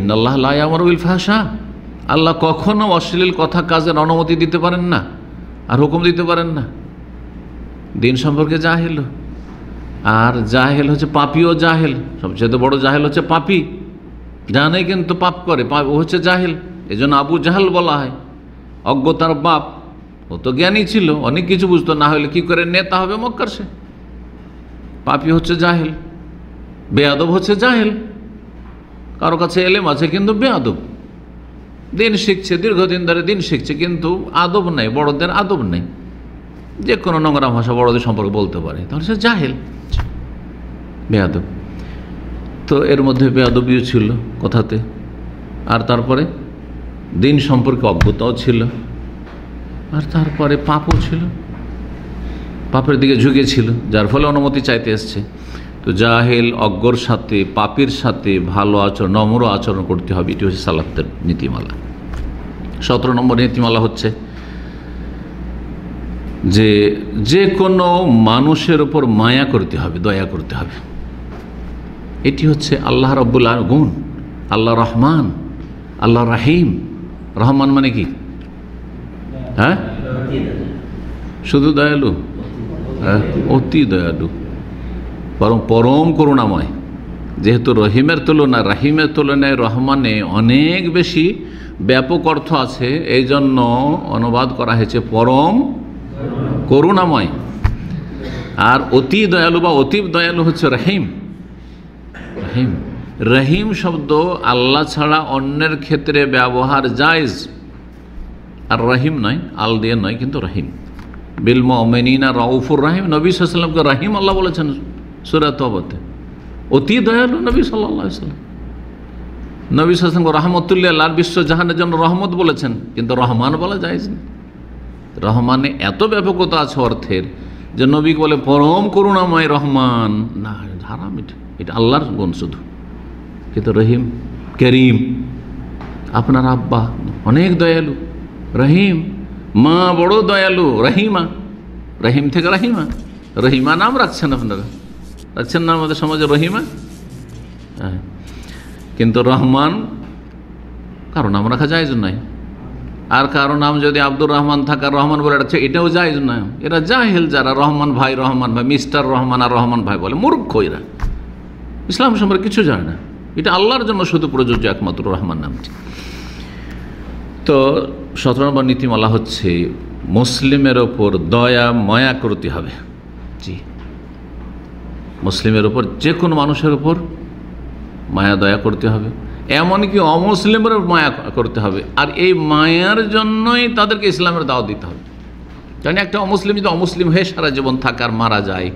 আমার উল ফাহসা আল্লাহ কখনো অশ্লীল কথা কাজের অনুমতি দিতে পারেন না আর হুকুম দিতে পারেন না। দিন সম্পর্কে জাহেল। আর জাহেল হচ্ছে পাপিও জাহেল। সবচেয়ে বড় জাহেল হচ্ছে পাপি। জানে কিন্তু পাপ করে, পাপ হচ্ছে জাহেল। এই আবু জাহাল বলা হয়। অজ্ঞতার বাপ। ও তো জ্ঞানী ছিল, অনেক কিছু বুঝতো, না হলে কি করে নেতা হবে মক্কার সে? পাপি হচ্ছে জাহেল, বেয়াদব হচ্ছে জাহেল। কারও কাছে এলেম আছে কিন্তু বেয়াদব। দিন শিখছে, দীর্ঘদিন ধরে দিন শিখছে, কিন্তু আদব নাই, বড়দের আদব নেই। যে কোনো নোংরা ভাষা বড়দের সম্পর্কে বলতে পারে, তাহলে সে জাহেল। বেয়াদব। তো এর মধ্যে বেয়াদবিও ছিল কথাতে। আর তারপরে দিন সম্পর্কে অজ্ঞতাও ছিল। আর তারপরে পাপও ছিল। পাপের দিকে ঝুঁকেছিল যার ফলে অনুমতি চাইতে এসছে। তো জাহেল অজ্ঞর সাথে, পাপির সাথে ভালো আচরণ, নম্র আচরণ করতে হবে, এটি হচ্ছে সালাফতের নীতিমালা। সতেরো নম্বর নীতিমালা হচ্ছে যে যে কোনো মানুষের ওপর মায়া করতে হবে, দয়া করতে হবে। এটি হচ্ছে আল্লাহ রব্বুল গুণ, আল্লাহ রহমান, আল্লাহ রাহিম। রহমান মানে কি? হ্যাঁ? শুধু দয়ালু? হ্যাঁ অতি দয়ালু। বরং পরম করুণাময়। যেহেতু রহিমের তুলনা, রাহিমের তুলনায় রহমানে অনেক বেশি ব্যাপক অর্থ আছে, এই জন্য অনুবাদ করা হয়েছে পরম করুণাময়। আর অতি দয়ালু বা অতীব দয়ালু হচ্ছে রহিম। রহিম। রহিম শব্দ আল্লাহ ছাড়া অন্যের ক্ষেত্রে ব্যবহার জায়জ। আর রাহিম নয়, আল দিয়ে নয়, কিন্তু রাহিম। বিল মমিনা রাউফুর রাহিম। নবী সাল্লামকে রাহিম আল্লাহ বলেছেন সুরাত অবতে অতি দয়ালু নবী সাল্লাহ সাল্লাম নবী সাল্লামকে রহমতুল্লাহ বিশ্ব জাহানের জন্য রহমত বলেছেন, কিন্তু রহমান বলা যায় না। রহমানে এত ব্যাপকতা আছে অর্থের যে নবী বলে পরম করুণাময় রহমান। না হারাম এটা। এটা আল্লাহর গুণ শুধু। কিন্তু রহিম, করিম, আপনার আব্বা অনেক দয়ালু। রহিম, মা বড় দয়ালু, রহিমা। রহিম থেকে রহিমা। রহিমা নাম রাখছেন আপনারা। রাখছেন না আমাদের সমাজে রহিমা? হ্যাঁ। কিন্তু রহমান, কারও নাম রাখা যায় নাই আর কারও নাম যদি আব্দুর রহমান থাকার রহমান বলে রাখছে এটাও যায় না এরা জাহেল যারা, রহমান ভাই রহমান ভাই, মিস্টার রহমান আর রহমান ভাই বলে, মূর্খ এরা। ইসলাম সম্পর্কে কিছু জানে না। এটা আল্লাহর জন্য শুধু প্রযোজ্য একমাত্র রহমান নামটি। তো সতেরো নম্বর নীতিমালা হচ্ছে, মুসলিমের ওপর দয়া, ময়া করতে হবে। জি। মুসলিমের ওপর, যে কোনো মানুষের ওপর মায়া, দয়া করতে হবে। এমনকি অমুসলিমের মায়া করতে হবে। আর এই মায়ার জন্যই তাদেরকে ইসলামের দাওয়া দিতে হবে। জানি একটা অমুসলিম যদি অমুসলিম হয়ে সারা জীবন থাকার মারা যায়,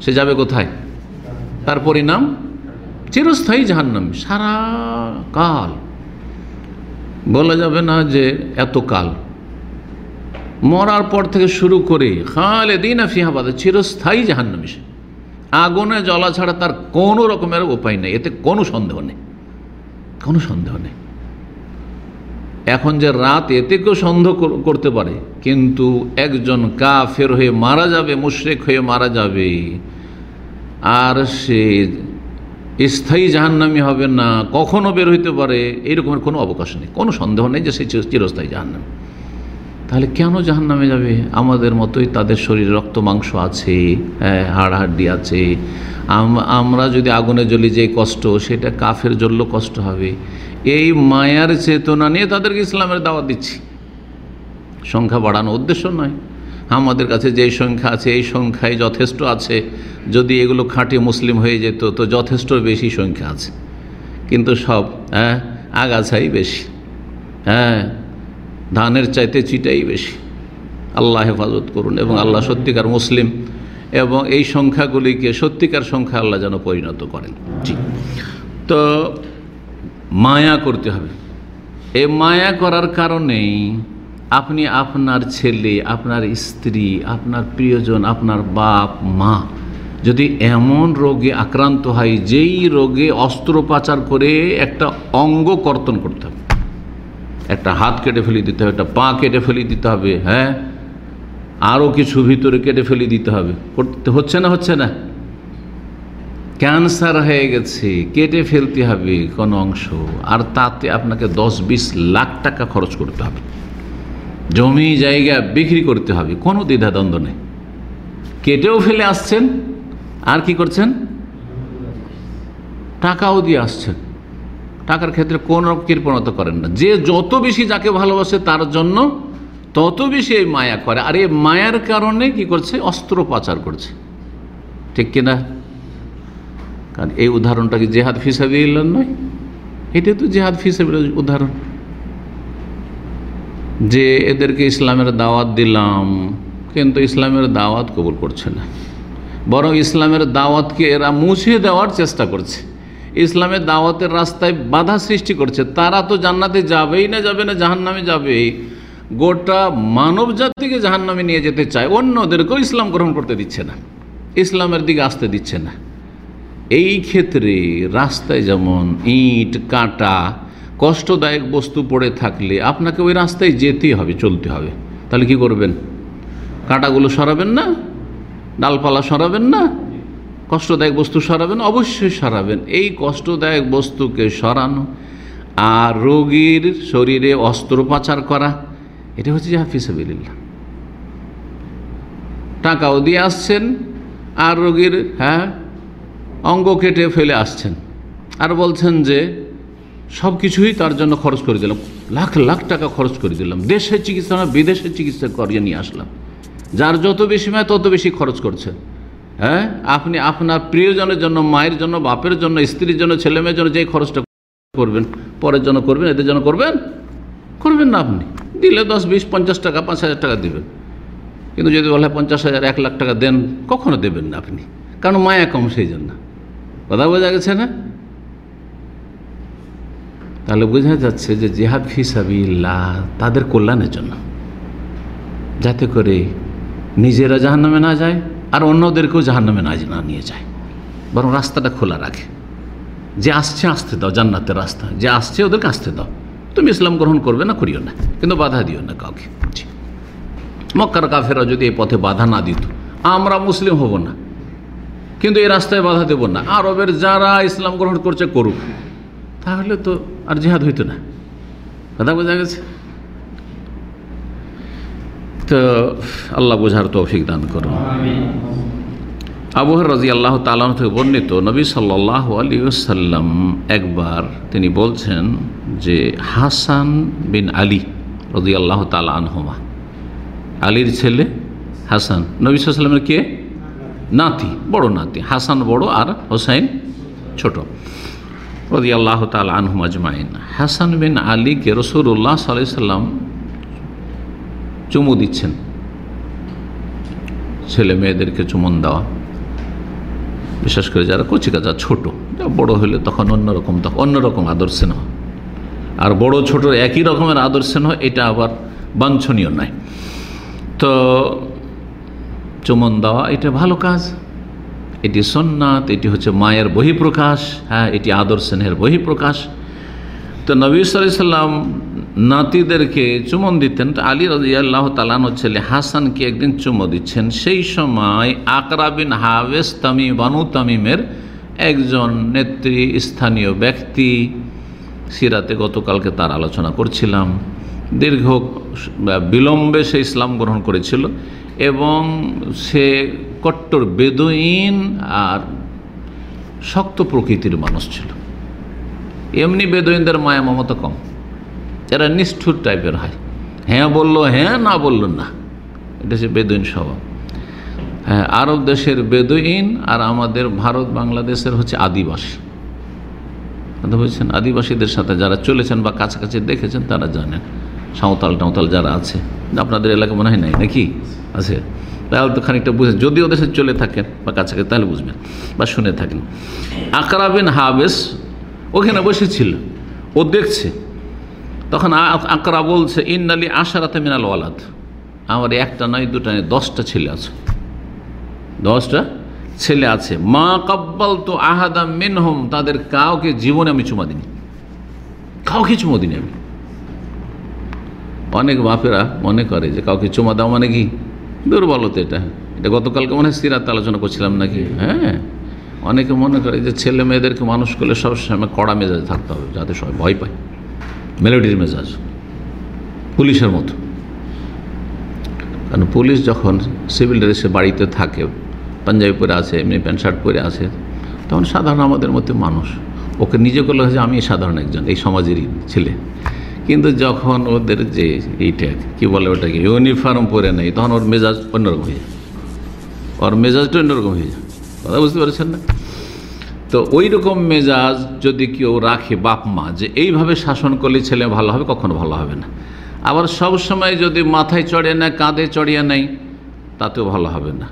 সে যাবে কোথায়? তার পরিণাম চিরস্থায়ী জাহান্নাম, সারা কাল। বলা যাবে না যে এত কাল। মরার পর থেকে শুরু করে খালে দিন ফিহাবাদে চিরস্থায়ী জাহান্নামী সে। আগুনে জ্বলা ছাড়া তার কোনো রকমের উপায় নেই। এতে কোনো সন্দেহ নেই। কোনো সন্দেহ নেই। এখন যে রাত এতে কেউ সন্দেহ করতে পারে। কিন্তু একজন কাফের হয়ে মারা যাবে, মুশ্রেক হয়ে মারা যাবে, আর সে স্থায়ী জাহান্নামি হবে না, কখনো বের হইতে পারে এইরকমের কোনো অবকাশ নেই, কোনো সন্দেহ নেই যে সে চিরস্থায়ী জাহান্নামি। তাহলে কেন জাহান নামে যাবে? আমাদের মতোই তাদের শরীরে রক্ত, মাংস আছে হ্যাঁ হাড় আছে। আমরা যদি আগুনে জ্বলি যে কষ্ট, সেটা কাফের জ্বললেও কষ্ট হবে। এই মায়ার চেতনা নিয়ে তাদেরকে ইসলামের দাওয়া দিচ্ছি। সংখ্যা বাড়ানোর উদ্দেশ্য নয়। আমাদের কাছে যে সংখ্যা আছে, এই সংখ্যায় যথেষ্ট আছে। যদি এগুলো খাঁটি মুসলিম হয়ে যেত, তো যথেষ্ট বেশি সংখ্যা আছে। কিন্তু সব হ্যাঁ আগাছাই বেশি। হ্যাঁ ধানের চাইতে চিটাই বেশি। আল্লাহ হেফাজত করুন এবং আল্লাহ সত্যিকার মুসলিম এবং এই সংখ্যাগুলিকে, সত্যিকার সংখ্যা আল্লাহ যেন পরিণত করেন। জি। তো মায়া করতে হবে। এই মায়া করার কারণেই আপনি আপনার ছেলে, আপনার স্ত্রী, আপনার প্রিয়জন, আপনার বাপ, মা, যদি এমন রোগে আক্রান্ত হয়, যেই রোগে অস্ত্রোপচার করে একটা অঙ্গ কর্তন করতে হবে। একটা হাত কেটে ফেলে দিতে হবে, একটা পা কেটে ফেলে দিতে হবে হ্যাঁ? আরও কিছু ভিতরে কেটে ফেলে দিতে হবে। করতে হচ্ছে না হচ্ছে না? ক্যান্সার হয়ে গেছে, কেটে ফেলতে হবে কোনো অংশ। আর তাতে আপনাকে দশ বিশ লাখ টাকা খরচ করতে হবে। জমি, জায়গা বিক্রি করতে হবে, কোনো দ্বিধাদ্বন্দ্ব নেই। কেটেও ফেলে আসছেন, আর কি করছেন? টাকাও দিয়ে আসছেন। টাকার ক্ষেত্রে কোন কৃপণতা করেন না। যে যত বেশি যাকে ভালোবাসে তার জন্য তত বেশি এই মায়া করে। আর এই মায়ার কারণে কি করছে? অস্ত্র পাচার করছে। ঠিক কিনা কারণ এই উদাহরণটা কি জেহাদ ফিসাবিল্লার নয়? এটা তো জেহাদ ফিসাবিল উদাহরণ। যে এদেরকে ইসলামের দাওয়াত দিলাম, কিন্তু ইসলামের দাওয়াত কবুল করছে না। বরং ইসলামের দাওয়াতকে এরা মুছিয়ে দেওয়ার চেষ্টা করছে। ইসলামের দাওয়াতের রাস্তায় বাধা সৃষ্টি করছে। তারা তো জান্নাতে যাবেই না, যাবে না, জাহান্নামে যাবে। গোটা মানব জাতিকে জাহান্নামে নিয়ে যেতে চায়। অন্যদেরকেও ইসলাম গ্রহণ করতে দিচ্ছে না। ইসলামের দিকে আসতে দিচ্ছে না। এই ক্ষেত্রে রাস্তায় যেমন ইট, কাঁটা কষ্টদায়ক বস্তু পড়ে থাকলে আপনাকে ওই রাস্তায় যেতেই হবে, চলতে হবে। তাহলে কি করবেন? কাঁটাগুলো সরাবেন না? ডালপালা সরাবেন না? কষ্টদায়ক বস্তু সরাবেন? অবশ্যই সরাবেন। এই কষ্টদায়ক বস্তুকে সরানো আর রোগীর শরীরে অস্ত্রোপচার করা, এটা হচ্ছে হাফিসাবিল্লা টাকাও দিয়ে আসছেন আর রোগীর হ্যাঁ অঙ্গ কেটে ফেলে আসছেন। আর বলছেন যে সব কিছুই তার জন্য খরচ করে দিলাম। লাখ লাখ টাকা খরচ করে দিলাম। দেশের চিকিৎসা না বিদেশের চিকিৎসা করিয়ে নিয়ে আসলাম। যার যত বেশি মায় তত বেশি খরচ করছে। হ্যাঁ? আপনি আপনার প্রিয়জনের জন্য, মায়ের জন্য, বাপের জন্য, স্ত্রীর জন্য, ছেলে মেয়ের জন্য যেই খরচটা করবেন, পরের জন্য করবেন, এদের জন্য করবেন? করবেন না আপনি। দিলে দশ, বিশ, পঞ্চাশ টাকা, পাঁচ হাজার টাকা দেবেন। কিন্তু যদি বলে পঞ্চাশ হাজার, এক লাখ টাকা দেন, কখনো দেবেন না আপনি। কারণ মায়া কম সেই জন্য। কথা বোঝা গেছে না? তাহলে বোঝা যাচ্ছে যে জেহাদ ফিসাবিল্লাহ তাদের কল্যাণের জন্য। যাতে করে নিজেরা জাহান্নামে না যায় আর অন্যদেরকেও জাহান্নামে না না নিয়ে যায়। বরং রাস্তাটা খোলা রাখে। যে আসছে, আসতে দাও, জান্নাতের রাস্তা। যে আসছে, ওদেরকে আসতে দাও। তুমি ইসলাম গ্রহণ করবে না, করিও না। কিন্তু বাধা দিও না কাউকে। মক্কার কাফেরা যদি এই পথে বাধা না দিত, আমরা মুসলিম হব না। কিন্তু এই রাস্তায় বাধা দেব না। আরবের যারা ইসলাম গ্রহণ করছে, করুক। তাহলে তো আর জেহাদ হইতো না। কথা বোঝা গেছে? তো আল্লাহ বোঝার তৌফিক দান করুন। আবুহর রাজি আল্লাহ তালান থেকে বর্ণিত নবী সাল্লাহ আলী একবার তিনি বলছেন যে হাসান বিন আলী রাজি আল্লাহ তালা আনহমা। আলীর ছেলে হাসান। নবী সাল্লামের কে? নাতি, বড় নাতি। হাসান বড় আর হোসাইন ছোট। রদি আল্লাহ তাল আনহুম আজমাইন। হাসান বিন আলীকে রসুল্লাহ সাল্লাহ সাল্লাম চুমু দিচ্ছেন। ছেলে মেয়েদেরকে চুমন দেওয়া। বিশেষ করে যারা কচিকাচা, ছোট বড় হলে তখন অন্যরকম তখন অন্যরকম আদর স্নেহ। আর বড় ছোট একই রকমের আদর স্নেহ, এটা আবার বাঞ্ছনীয় নয়। তো চুমন দেওয়া, এটা ভালো কাজ। এটি সন্ন্যাত এটি হচ্ছে মায়ের বহিঃপ্রকাশ হ্যাঁ এটি আদর স্নেহের বহিঃপ্রকাশ। তো নবী সাল্লাম নাতিদেরকে চুমন দিতেন। তো আলী রাজিয়াল্লাহ তালানো ছেলে হাসানকে একদিন চুমো দিচ্ছেন। সেই সময় আকরাবিন হাবেস তামি বানু তামিমের একজন নেত্রী, স্থানীয় ব্যক্তি, সিরাতে গতকালকে তার আলোচনা করছিলাম। দীর্ঘ বিলম্বে সে ইসলাম গ্রহণ করেছিল এবং সে কট্টর বেদইন আর শক্ত প্রকৃতির মানুষ ছিল। এমনি বেদইনদের মায়া মমতা কম। এরা নিষ্ঠুর টাইপের হয়। হ্যাঁ বলল হ্যাঁ না বলল না। এটা হচ্ছে বেদইন স্বভাব। হ্যাঁ আরব দেশের বেদইন আর আমাদের ভারত, বাংলাদেশের হচ্ছে আদিবাসী। কথা বলছেন? আদিবাসীদের সাথে যারা চলেছেন বা কাছাকাছি দেখেছেন, তারা জানেন। সাঁওতাল টাউতাল যারা আছে, আপনাদের এলাকা মনে হয় নাই? নাকি? আছে। তাহলে তো খানিকটা বুঝেন। যদি ওদের সাথে চলে থাকেন বা কাছাকাছি, তাহলে বুঝবেন বা শুনে থাকেন। আকরাবিন হাবেস ওখানে বসেছিল। ও দেখছে। তখন আকরা বলছে ইন্নালি আশারাতে মিনাল ওয়ালাদ। আমার একটা নয়, দুটা নয়, দশটা ছেলে আছে। দশটা ছেলে আছে। মা কাব্বাল তো আহাদা মিনহম। তাদের কাউকে জীবনে আমি চুমা দিনি কাউকে চুমো দিনি আমি। অনেক বাপেরা মনে করে যে, কাউকে চুমা দাও মানে কি? দুর্বলতা এটা। এটা গতকালকে মনে হয় সিরাত আলোচনা করছিলাম নাকি? হ্যাঁ? অনেকে মনে করে যে ছেলে মেয়েদেরকে মানুষ করলে সবসময় কড়া মেজাজ থাকতে হবে, যাতে সবাই ভয় পায়। মেলোডির মেজাজ। পুলিশের মতো। কারণ পুলিশ যখন সিভিল ড্রেসে বাড়িতে থাকে পাঞ্জাবি পরে আছে, এমনি প্যান্ট শার্ট পরে আছে, তখন সাধারণ আমাদের মধ্যে মানুষ। ওকে নিজে করলে হচ্ছে আমি সাধারণ একজন, এই সমাজেরই ছেলে। কিন্তু যখন ওদের যে এইটা, কি বলে ওটাকে ইউনিফর্ম পরে নেই তখন ওর মেজাজ অন্যরকম হয়ে যায়। ওর মেজাজটা অন্যরকম হয়ে যায়। কথা বুঝতে পারছেন না? তো ওই রকম মেজাজ যদি কেউ রাখে বাপ মা, যে এইভাবে শাসন করলে ছেলে ভালো হবে, কখনো ভালো হবে না। আবার সব সময় যদি মাথায় চড়িয়ে নেয়, কাঁধে চড়িয়ে নেয়, তাতেও ভালো হবে না।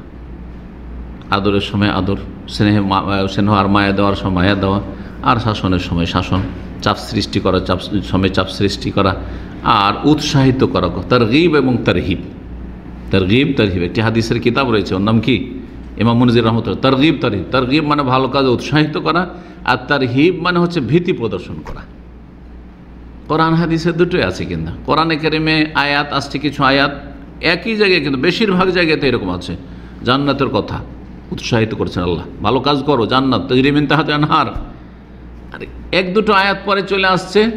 আদরের সময় আদর, স্নেহে স্নেহ আর মায়া দেওয়ার সময় মায়া দেওয়া, আর শাসনের সময় শাসন। চাপ সৃষ্টি করা, চাপ সময় চাপ সৃষ্টি করা আর উৎসাহিত করা। তার গিব এবং তার হিব তার হিব একটি হাদিসের কিতাব রয়েছে, ওর নাম কি? ইমাম মনিজুর রহমতুল্লাহ। তার গিব তার গিব মানে ভালো কাজে উৎসাহিত করা আর তার হিব মানে হচ্ছে ভীতি প্রদর্শন করা। কোরআন হাদিসের দুটোই আছে কিন্তু। কোরআনে কেরিমে আয়াত আসছে কিছু আয়াত একই জায়গায় কিন্তু বেশিরভাগ জায়গাতে এরকম আছে। জান্নাতের কথা। উৎসাহিত করছেন আল্লাহ। ভালো কাজ করো, জান্নাত। তজরিমিন তাহাতে আনহার। আর, এক দুটো আয়াত পরে চলে আসছে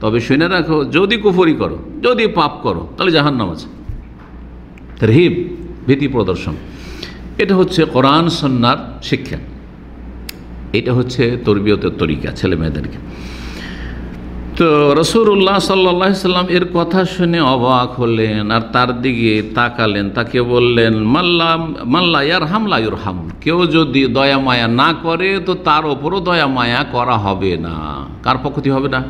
তবে শুনে রাখো, যদি কুফরি করো, যদি পাপ করো, তাহলে জাহান্নাম আছে। হিব ভীতি প্রদর্শন। এটা হচ্ছে কোরআন সন্ন্যার শিক্ষা। এটা হচ্ছে তরবিয়তের তরিকা ছেলে মেয়েদেরকে তো রসুল্লাহ সাল্লা সাল্লাম এর কথা শুনে অবাক হলেন আর তার দিকে তাকালেন। তাকে বললেন মাল্লা মাল্লা ইয়ার হামলা ইউর হাম কেউ যদি দয়া মায়া না করে, তো তার ওপরও দয়া মায়া করা হবে না। কার পক্ষ থেকে হবে না?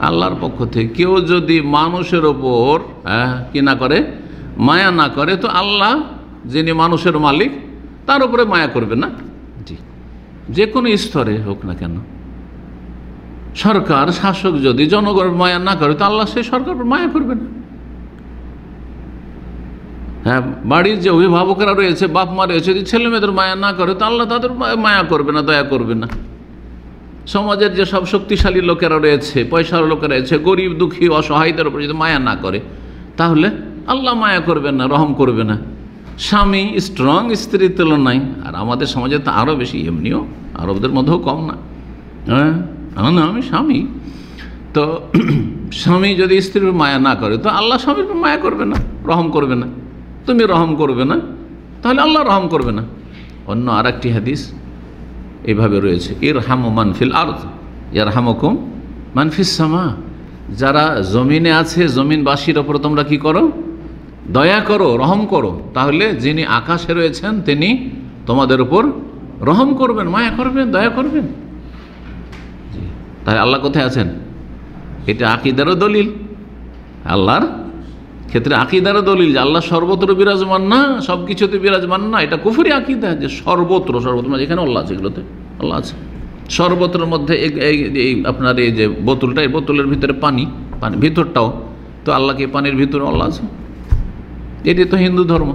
আল্লাহর পক্ষ থেকে। কেউ যদি মানুষের ওপর হ্যাঁ কি না করে? মায়া না করে, তো আল্লাহ, যিনি মানুষের মালিক, তার উপরে মায়া করবে না? জি। যে কোনো স্তরে হোক না কেন। সরকার, শাসক যদি জনগণের মায়া না করে, তো আল্লাহ সেই সরকার মায়া করবে না। হ্যাঁ বাড়ির যে অভিভাবকরা রয়েছে, বাপ মা রয়েছে, যদি ছেলে মেয়েদের মায়া না করে, তো আল্লাহ তাদের মায়া করবে না, দয়া করবে না। সমাজের যে সব শক্তিশালী লোকেরা রয়েছে, পয়সার লোকেরা রয়েছে, গরিব, দুঃখী, অসহায়দের উপর যদি মায়া না করে, তাহলে আল্লাহ মায়া করবে না, রহম করবে না। স্বামী স্ট্রং স্ত্রীর তুলনায়, আর আমাদের সমাজে তো আরও বেশি, এমনিও আরবদের মধ্যেও কম না। হ্যাঁ? না আমি স্বামী। তো স্বামী যদি স্ত্রীর মায়া না করে, তো আল্লাহ স্বামীর মায়া করবে না, রহম করবে না। তুমি রহম করবে না, তাহলে আল্লাহ রহম করবে না। অন্য আর একটি হাদিস এভাবে রয়েছে ইর হামো মানফিল আর ইয়ার হামকুম মানফিস সামা। যারা জমিনে আছে, জমিনবাসীর ওপর তোমরা কি করো? দয়া করো, রহম করো। তাহলে যিনি আকাশে রয়েছেন, তিনি তোমাদের উপর রহম করবেন, মায়া করবেন, দয়া করবেন। তাই আল্লাহ কোথায় আছেন? এটা আকিদারও দলিল। আল্লাহর ক্ষেত্রে আকিদারও দলিল যে আল্লাহ সর্বত্র বিরাজমান না সব কিছুতে বিরাজমান না। এটা কুফুরি আকিদা যে সর্বত্র সর্বত্র মানে যেখানে আল্লাহ আছে এগুলোতে, আল্লাহ আছে। সর্বত্রের মধ্যে এই আপনার এই যে বোতলটা, এই বোতলের ভিতরে পানি পানি ভিতরটাও। তো আল্লাহকে পানির ভিতরে আল্লাহ আছে? এটি তো হিন্দু ধর্ম।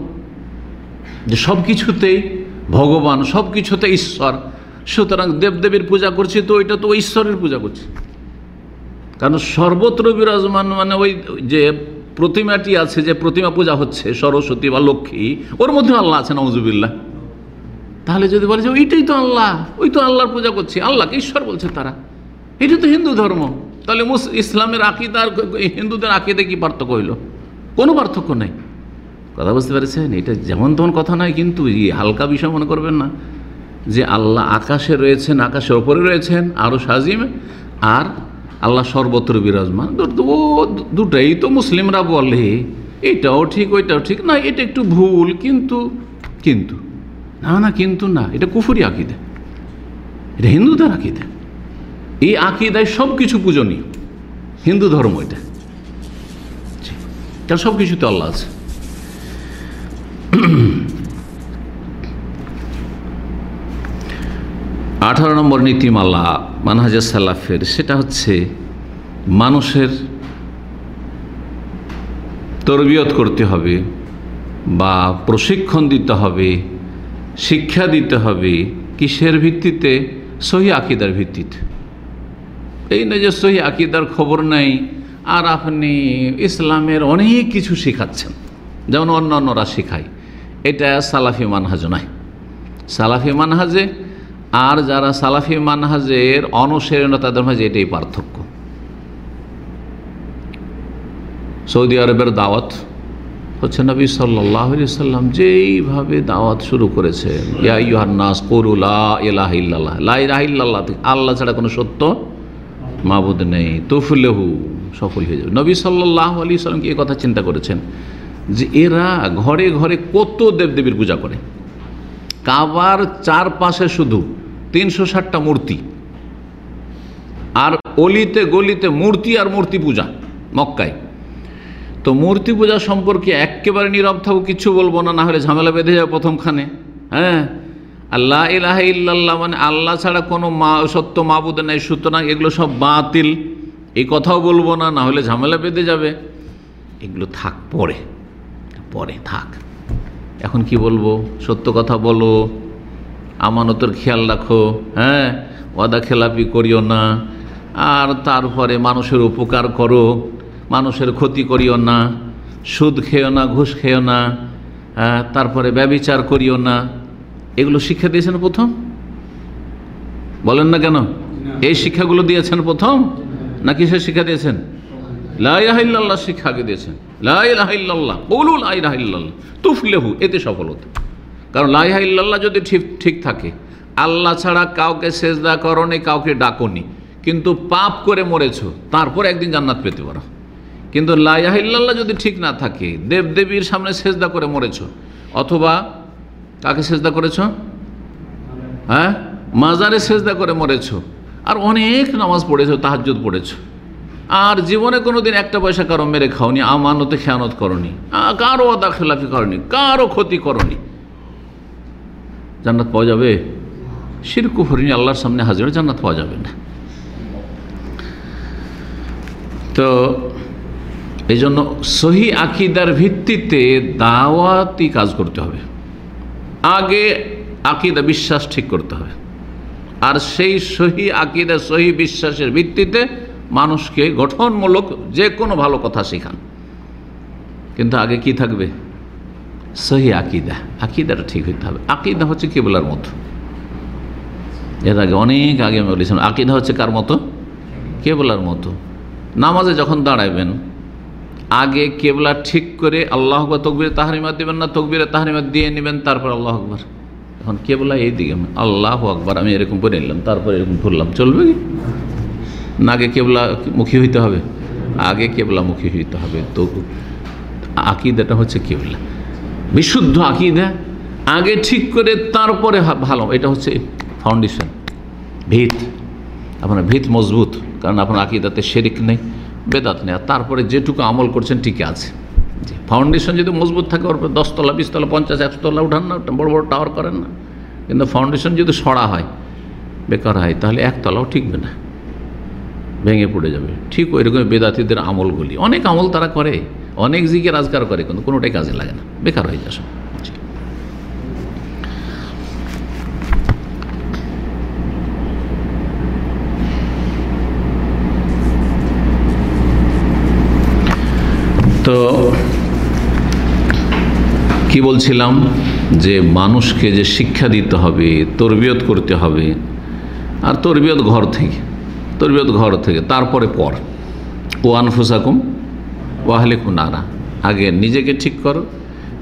যে সব কিছুতেই ভগবান সব কিছুতে ঈশ্বর সুতরাং দেবদেবীর পূজা করছি তো ওইটা তো ঈশ্বরের পূজা করছি। কারণ সর্বত্র বিরাজমান মানে ওই যে প্রতিমাটি আছে, যে প্রতিমা পূজা হচ্ছে, সরস্বতী বা লক্ষ্মী, ওর মধ্যে আল্লাহ আছে নজুবিল্লা তাহলে যদি বলে যে ওইটাই তো আল্লাহ, ওই তো আল্লাহর পূজা করছি, আল্লাহকে ঈশ্বর বলছে তারা। এটা তো হিন্দু ধর্ম। তাহলে মুস, ইসলামের আকিদার হিন্দুদের আকিদে কি পার্থক্য হইল? কোনো পার্থক্য নেই। কথা বুঝতে পেরেছেন? এটা যেমন তেমন কথা নয়, কিন্তু হালকা বিষয় মনে করবেন না। যে আল্লাহ আকাশে রয়েছেন, আকাশের ওপরে রয়েছেন আরও সাজিম আর আল্লাহ সর্বত্র বিরাজমান। দুটাই তো মুসলিমরা বলে এটাও ঠিক, ওইটাও ঠিক। না, এটা একটু ভুল, কিন্তু কিন্তু। না না, কিন্তু না, এটা কুফুরি আকিদে। এটা হিন্দুদের আকিদে। এই আকিদায় সব কিছু পূজনীয়। হিন্দু ধর্ম এটা। কারণ সব কিছুতে আল্লাহ আছে। আঠারো নম্বর নীতিমালা মানহাজা সালাফের, সেটা হচ্ছে মানুষের তরবিয়ত করতে হবে বা প্রশিক্ষণ দিতে হবে, শিক্ষা দিতে হবে কিসের ভিত্তিতে? সহি আকিদার ভিত্তিতে। এই নয় যে সহি আকিদার খবর নেই, আর আপনি ইসলামের অনেক কিছু শেখাচ্ছেন, যেমন অন্য অন্যরা শেখায়। এটা সালাফি মানহাজ নয় সালাফি মানহাজে আর যারা সালাফি মানহাজের অনুসরণ তাদের মাঝে এটাই পার্থক্য। সৌদি আরবের দাওয়াত হচ্ছে নবী সাল্লাহ সাল্লাম যেইভাবে দাওয়াত শুরু করেছেন ইল্লাল্লাহ লাইলাহিল্লাহ আল্লাহ ছাড়া কোনো সত্য মাবুদ নেই, তুফুলেহু, সফল হয়ে যাবে। নবী সাল্লাহ আলী সাল্লামকে এই কথা চিন্তা করেছেন? যে এরা ঘরে ঘরে কত দেবদেবীর পূজা করে। কাবার চারপাশে শুধু তিনশো ষাটটা মূর্তি। আর অলিতে গলিতে মূর্তি আর মূর্তি পূজা মক্কায়। তো মূর্তি পূজা সম্পর্কে একেবারে নীরব থাকো, কিছু বলব না না হলে ঝামেলা বেঁধে যাবে প্রথমখানে। হ্যাঁ? আল্লাহ ইলাহ ইল্লাল্লাহ মানে আল্লাহ ছাড়া কোনো মা, সত্য মাবুদ নেই, সুতরাং এগুলো সব বাতিল। এই কথাও বলব না না হলে ঝামেলা বেঁধে যাবে। এগুলো থাক পরে পরে থাক। এখন কি বলব? সত্য কথা বলো। আমানতের খেয়াল রাখো হ্যাঁ? ওয়াদা খেলাপি করিও না। আর তারপরে মানুষের উপকার করো মানুষের ক্ষতি করিও না। সুদ খেও না ঘুষ খেও না। হ্যাঁ তারপরে ব্যবিচার করিও না। এগুলো শিক্ষা দিয়েছেন প্রথম? বলেন না কেন? এই শিক্ষাগুলো দিয়েছেন প্রথম? নাকি সে শিক্ষা দিয়েছেন? লাইলাহিল্লাহ শিক্ষা আগে দিয়েছেন। তুফলেহু, এতে সফল হতো। কারণ লাইহাইল্লাহ যদি ঠিক ঠিক থাকে, আল্লাহ ছাড়া কাউকে সেজদা করনি, কাউকে ডাকনি। কিন্তু পাপ করে মরেছ, তারপর একদিন জান্নাত পেতে পারো। কিন্তু লাইহাইল্লাহ যদি ঠিক না থাকে, দেবদেবীর সামনে সেজদা করে মরেছ, অথবা কাকে সেজদা করেছ? হ্যাঁ? মাজারে সেজদা করে মরেছ, আর অনেক নামাজ পড়েছো, তাহাজ্জুদ পড়েছো। আর জীবনে কোনো দিন একটা পয়সা কারও মেরে খাওনি, আমানতে খেয়ানত করনি। কারও অদা খেলাফি করনি, কারও ক্ষতি করনি। জান্নাত পাওয়া যাবে? শিরকু হরিণী আল্লাহর সামনে হাজির, জান্নাত পাওয়া যাবে না। তো এই জন্য সহি আকিদার ভিত্তিতে দাওয়াতি কাজ করতে হবে। আগে আকিদা বিশ্বাস ঠিক করতে হবে। আর সেই সহি আকিদা, সহি বিশ্বাসের ভিত্তিতে মানুষকে গঠনমূলক যে কোনো ভালো কথা শেখান। কিন্তু আগে কি থাকবে? সহি আকিদা। আকিদাটা ঠিক হইতে হবে। আকিদা হচ্ছে কেবলার মতো। এর আগে অনেক আগে আমি বলেছিলাম, আকিদা হচ্ছে কার মতো? কেবলার মতো। নামাজে যখন দাঁড়াইবেন, আগে কেবলা ঠিক করে আল্লাহ আকবর তকবিরে তাহারিমা দেবেন না, তকবিরে তাহারিমা দিয়ে নেবেন, তারপর আল্লাহ আকবর। এখন কেবলা এই দিকে আল্লাহ আকবর, আমি এরকম করে নিলাম, তারপর এরকম ধরলাম। চলবে না আগে কেবলা মুখী হইতে হবে। আগে কেবলা মুখী হইতে হবে। তো আকিদাটা হচ্ছে কেবলা। বিশুদ্ধ আকিদা। আগে ঠিক করে তারপরে ভালো। এটা হচ্ছে ফাউন্ডেশন ভিত। আপনার ভিত মজবুত। কারণ আপনার আকিদাতে শেরিক নেই, বেদাত নেই। আর তারপরে যেটুকু আমল করছেন, ঠিকই আছে। ফাউন্ডেশন যদি মজবুত থাকে, ওর দশতলা, বিশতলা, পঞ্চাশ, একশোতলা উঠান না বড় বড় টাওয়ার করেন না। কিন্তু ফাউন্ডেশন যদি সরা হয়, বেকার হয়, তাহলে একতলাও ঠিকবে না। ভেঙে পড়ে যাবে। ঠিক ওই রকম বেদাতিদের আমলগুলি। অনেক আমল তারা করে, অনেক জিকে রাজগার করে, কিন্তু কোনোটাই কাজে লাগে না। বেকার হয়ে যাস। তো কি বলছিলাম? যে মানুষকে যে শিক্ষা দিতে হবে, তরবিয়ত করতে হবে, আর তরবিয়ত ঘর থেকে। তরবিয়ত ঘর থেকে, তারপরে পর। ও আনফুসাকুম ওয়াহালিকু নারা। আগে নিজেকে ঠিক করো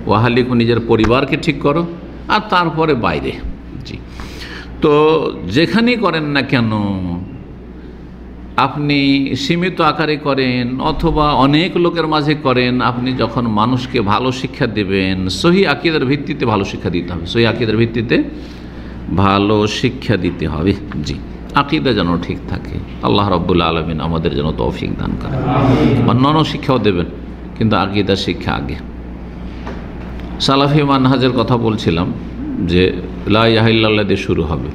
ওয়াহালিকু নিজের পরিবারকে ঠিক করো, আর তারপরে বাইরে। জি। তো যেখানেই করেন না কেন, আপনি সীমিত আকারে করেন অথবা অনেক লোকের মাঝে করেন, আপনি যখন মানুষকে ভালো শিক্ষা দেবেন, সহি আকিদের ভিত্তিতে ভালো শিক্ষা দিতে হবে। সহি আকিদের ভিত্তিতে ভালো শিক্ষা দিতে হবে। জি। আকিদা যেন ঠিক থাকে। আল্লাহ রব্বুল্লা আলমিন আমাদের যেন তৌফিক দান করেন। অন্যান্য শিক্ষাও দেবেন, কিন্তু আকিদা শিক্ষা আগে। সালাফি মানহাজের কথা বলছিলাম যে লাহিল্লা দিয়ে শুরু হবে।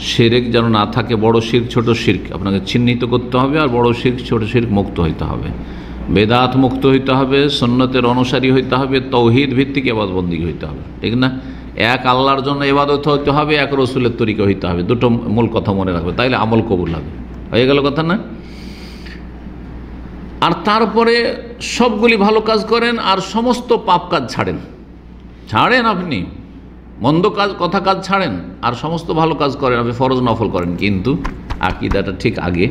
শিরেক যেন না থাকে, বড় শির ছোট শির্ক। আপনাকে চিহ্নিত করতে হবে আর বড় শির্ক, ছোট শির্ক মুক্ত হইতে হবে। বেদাত মুক্ত হইতে হবে সন্ন্যতের অনুসারী হইতে হবে, তৌহিদ ভিত্তিক এবাদবন্দি হইতে হবে। ঠিক না? এক আল্লাহর জন্য এবাদত হইতে হবে, এক রসুলের তরিকা হইতে হবে। দুটো মূল কথা মনে রাখবে, তাইলে আমল কবুল হবে। হয়ে গেল কথা না? আর তারপরে সবগুলি ভালো কাজ করেন আর সমস্ত পাপ কাজ ছাড়েন। ছাড়েন আপনি, মন্দ কাজ, কথা কাজ ছাড়েন, আর সমস্ত ভালো কাজ করেন। আপনি ফরজ নফল করেন, কিন্তু আকিদাটা ঠিক আগে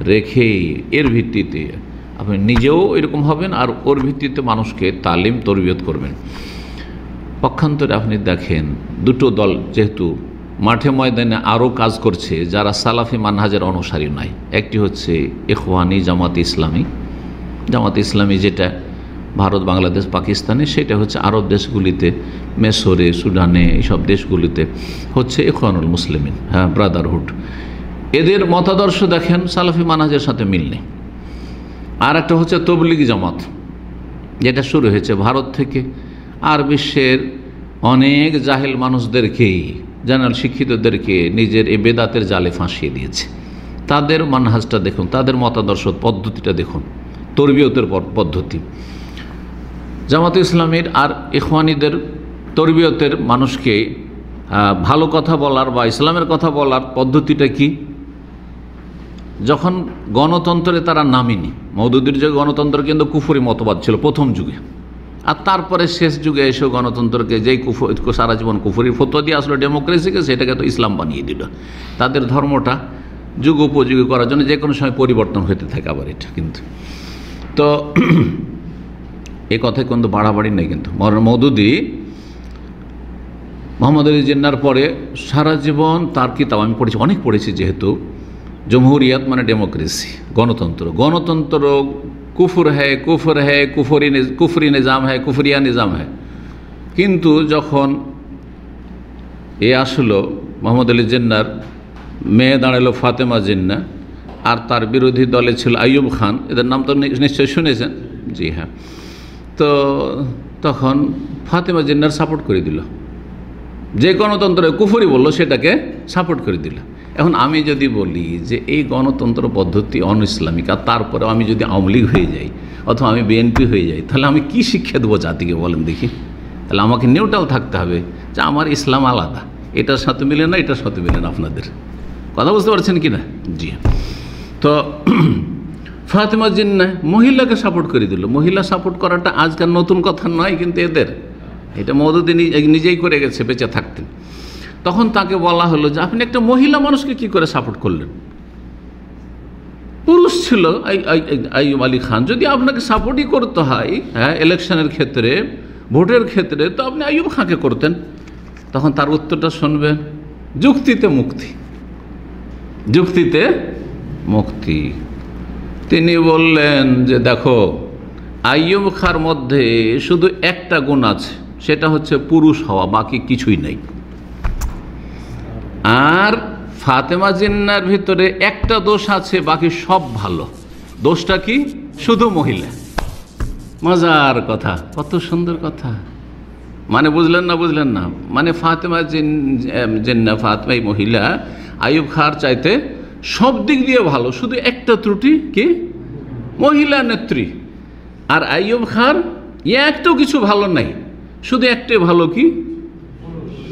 রেখে এর ভিত্তিতে আপনি নিজেও এরকম হবেন, আর ওর ভিত্তিতে মানুষকে তালিম, তরবিয়ত করবেন। পক্ষান্তরে আপনি দেখেন, দুটো দল যেহেতু মাঠে ময়দানে আরও কাজ করছে, যারা সালাফি মানহাজের অনুসারী নয় একটি হচ্ছে এখওয়ানি জামাত ইসলামী। জামাত ইসলামী যেটা ভারত, বাংলাদেশ, পাকিস্তানে, সেটা হচ্ছে আরব দেশগুলিতে, মেসরে সুডানে এইসব দেশগুলিতে হচ্ছে এখওয়ানুল মুসলিমিন হ্যাঁ ব্রাদারহুড। এদের মতাদর্শ দেখেন, সালাফি মানহাজের সাথে মিল নেই। আর একটা হচ্ছে তবলিগ জামাত, যেটা শুরু হয়েছে ভারত থেকে। আর বিশ্বের অনেক জাহেল মানুষদেরকেই, জেনারেল শিক্ষিতদেরকে নিজের এ বেদাতের জালে ফাঁসিয়ে দিয়েছে। তাদের মানহাজটা দেখুন, তাদের মতাদর্শ পদ্ধতিটা দেখুন, তরবিয়তের পদ্ধতি। জামাত ইসলামের আর ইখওয়ানিদের তরবিয়তের মানুষকে ভালো কথা বলার বা ইসলামের কথা বলার পদ্ধতিটা কি? যখন গণতন্ত্রে তারা নামেনি মৌদুদির যে গণতন্ত্র কিন্তু কুফুরি মতবাদ ছিল প্রথম যুগে। আর তারপরে শেষ যুগে এসে গণতন্ত্রকে যেই কুফু সারা জীবন কুফুরির ফতোয়া দিয়ে আসলো ডেমোক্রেসিকে, সেটাকে তো ইসলাম বানিয়ে দিল। তাদের ধর্মটা যুগ উপযোগী করার জন্য যে কোনো সময় পরিবর্তন হতে থাকে আবার এটা কিন্তু। তো এ কথায় কিন্তু বাড়াবাড়ি নেই কিন্তু। মৌদুদি মোহাম্মদ আলী জিন্নার পরে সারা জীবন তার কিতাব, আমি পড়েছি, অনেক পড়েছি যেহেতু। জমহুরিয়াত মানে ডেমোক্রেসি, গণতন্ত্র। গণতন্ত্র কুফুর হ্যায় কুফর হ্যায় কুফরি কুফরি নিজাম হ্যায় কুফরিয়া নিজাম হ্যায় কিন্তু যখন এ আসলো মোহাম্মদ আলী জিন্নার, মেয়ে দাঁড়াল ফাতেমা জিন্না, আর তার বিরোধী দলে ছিল আইয়ুব খান, এদের নাম তো নিশ্চয়ই শুনেছেন? জি হ্যাঁ। তো তখন ফাতেমা জিন্নার সাপোর্ট করে দিল। যে গণতন্ত্র কুফরি বলল, সেটাকে সাপোর্ট করে দিল। এখন আমি যদি বলি যে এই গণতন্ত্র পদ্ধতি অন ইসলামিক আর তারপরে আমি যদি আওয়ামী লীগ হয়ে যাই অথবা আমি বিএনপি হয়ে যাই, তাহলে আমি কি শিক্ষা দেবো জাতিকে বলেন দেখি। তাহলে আমাকে নিউট্রাল থাকতে হবে যে আমার ইসলাম আলাদা। এটার সাথে মিলে না, এটার সাথে মিলে না আপনাদের। কথা বুঝতে পারছেন কি না জি। তো ফাতেমা জিন্না মহিলাকে সাপোর্ট করে দিল। মহিলা সাপোর্ট করাটা আজকাল নতুন কথা নয় কিন্তু এদের। এটা মদুদ্দিন নিজেই করে গেছে, বেঁচে থাকতেন। তখন তাকে বলা হলো যে, আপনি একটা মহিলা মানুষকে কি করে সাপোর্ট করলেন? পুরুষ ছিল আইয়ুব আলী খান, যদি আপনাকে সাপোর্টই করতে হয় হ্যাঁ ইলেকশনের ক্ষেত্রে ভোটের ক্ষেত্রে, তো আপনি আইয়ুব খাঁকে করতেন। তখন তার উত্তরটা শুনবেন যুক্তিতে মুক্তি। যুক্তিতে মুক্তি। তিনি বললেন যে, দেখো, আইয়ুব খার মধ্যে শুধু একটা গুণ আছে, সেটা হচ্ছে পুরুষ হওয়া, বাকি কিছুই নেই। আর ফাতেমা জিন্নার ভিতরে একটা দোষ আছে, বাকি সব ভালো। দোষটা কি? শুধু মহিলা। মজার কথা, কত সুন্দর কথা। মানে বুঝলেন না বুঝলেন না। মানে ফাতেমা জিন্না ফাতেমা এই মহিলা আয়ুব খার চাইতে সব দিক দিয়ে ভালো। শুধু একটা ত্রুটি কি? মহিলা নেত্রী। আর আয়ুব খার একটাও কিছু ভালো নাই। শুধু একটাই ভালো কি?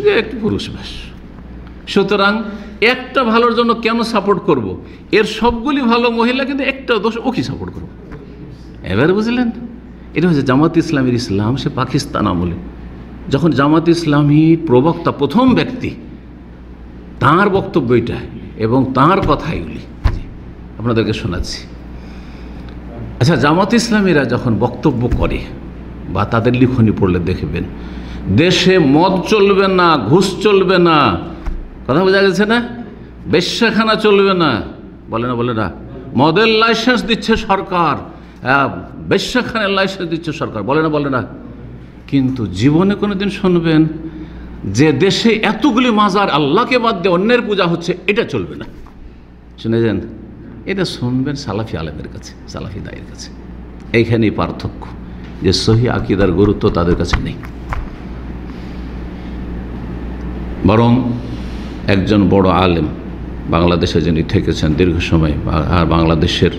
যে একটি পুরুষ ব্যাস। সুতরাং একটা ভালোর জন্য কেন সাপোর্ট করব। এর সবগুলি ভালো মহিলা কিন্তু একটা দোষ ও কি সাপোর্ট করব। এবার বুঝলেন? এটা হচ্ছে জামাত ইসলামের ইসলাম, সে পাকিস্তান আমলে। যখন জামাত ইসলামীর প্রবক্তা প্রথম ব্যক্তি, তাঁর বক্তব্য এটা, এবং তাঁর কথা এগুলি আপনাদেরকে শোনাচ্ছি। আচ্ছা জামাত ইসলামীরা যখন বক্তব্য করে, বা তাদের লিখনি পড়লে দেখবেন, দেশে মদ চলবে না, ঘুষ চলবে না কথা বোঝা গেছে না? বেশ্যাখানা চলবে না। বলে না বলে না। মদের লাইসেন্স দিচ্ছে সরকার। বেশ্যাখানের লাইসেন্স দিচ্ছে সরকার। বলে না বলে না। কিন্তু জীবনে কোনো দিন শুনবেন যে দেশে এতগুলি মাজার আল্লাহকে বাদ দিয়ে অন্যের পূজা হচ্ছে, এটা চলবে না। শুনেছেন এটা শুনবেন সালাফি আলেমের কাছে, সালাফি দায়ের কাছে। এইখানেই পার্থক্য যে সহি আকিদার গুরুত্ব তাদের কাছে নেই। বরং একজন বড় আলেম বাংলাদেশে যিনি থেকেছেন দীর্ঘ সময়, আর বাংলাদেশের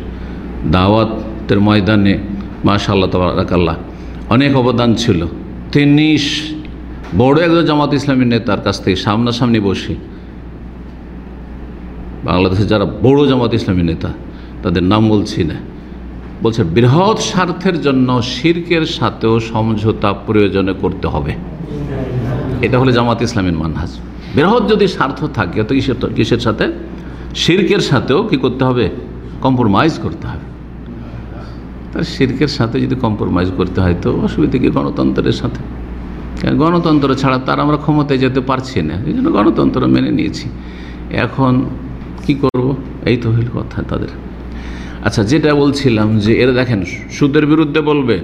দাওয়াতের ময়দানে মাশাল্লাহ তবরাকাল্লাহ অনেক অবদান ছিল। তিনি বড় একজন জামাত ইসলামী নেতার কাছ থেকে সামনাসামনি বসে বাংলাদেশে যারা বড় জামাত ইসলামী নেতা, তাদের নাম বলছি না। বলছে, বৃহৎ স্বার্থের জন্য শির্কের সাথেও সমঝোতা প্রয়োজনে করতে হবে। এটা হলে জামাত ইসলামের মানহাজ। বৃহৎ যদি স্বার্থ থাকে, তো কিসের কিসের সাথে? শির্কের সাথেও কি করতে হবে? কম্প্রোমাইজ করতে হবে। তার শির্কের সাথে যদি কম্প্রোমাইজ করতে হয়, তো অসুবিধা কি গণতন্ত্রের সাথে? গণতন্ত্র ছাড়া তার আমরা ক্ষমতায় যেতে পারছি না। এই জন্য গণতন্ত্র মেনে নিয়েছি। এখন কি করব? এই তো হইল কথা তাদের। আচ্ছা যেটা বলছিলাম যে, এরা দেখেন, সুদের বিরুদ্ধে বলবে,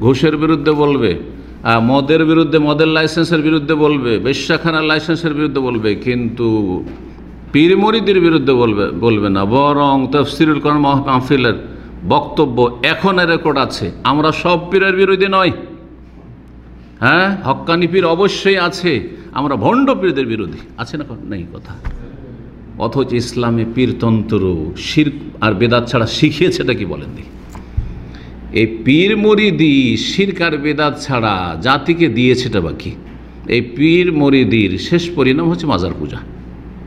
ঘুষের বিরুদ্ধে বলবে মদের বিরুদ্ধে, মদের লাইসেন্সের বিরুদ্ধে বলবে, বেশ্যাখানার লাইসেন্সের বিরুদ্ধে বলবে, কিন্তু পীর মরিদের বিরুদ্ধে বলবে বলবে না। বরং তফসিরুল কর্ম মাহফিলের বক্তব্য এখনের রেকর্ড আছে। আমরা সব পীরের বিরোধী নয় হ্যাঁ? হক্কানি পীর অবশ্যই আছে। আমরা ভণ্ড পীরদের বিরোধী। আছে না নেই কথা? অথচ ইসলামে পীরতন্ত্র শির আর বেদাত ছাড়া শিখিয়েছেটা কি বলেন দেখি এই পীর মরিদি শিরকার বেদাত ছাড়া জাতিকে দিয়েছেটা বাকি এই পীর মরিদির শেষ পরিণাম হচ্ছে মাজার পূজা।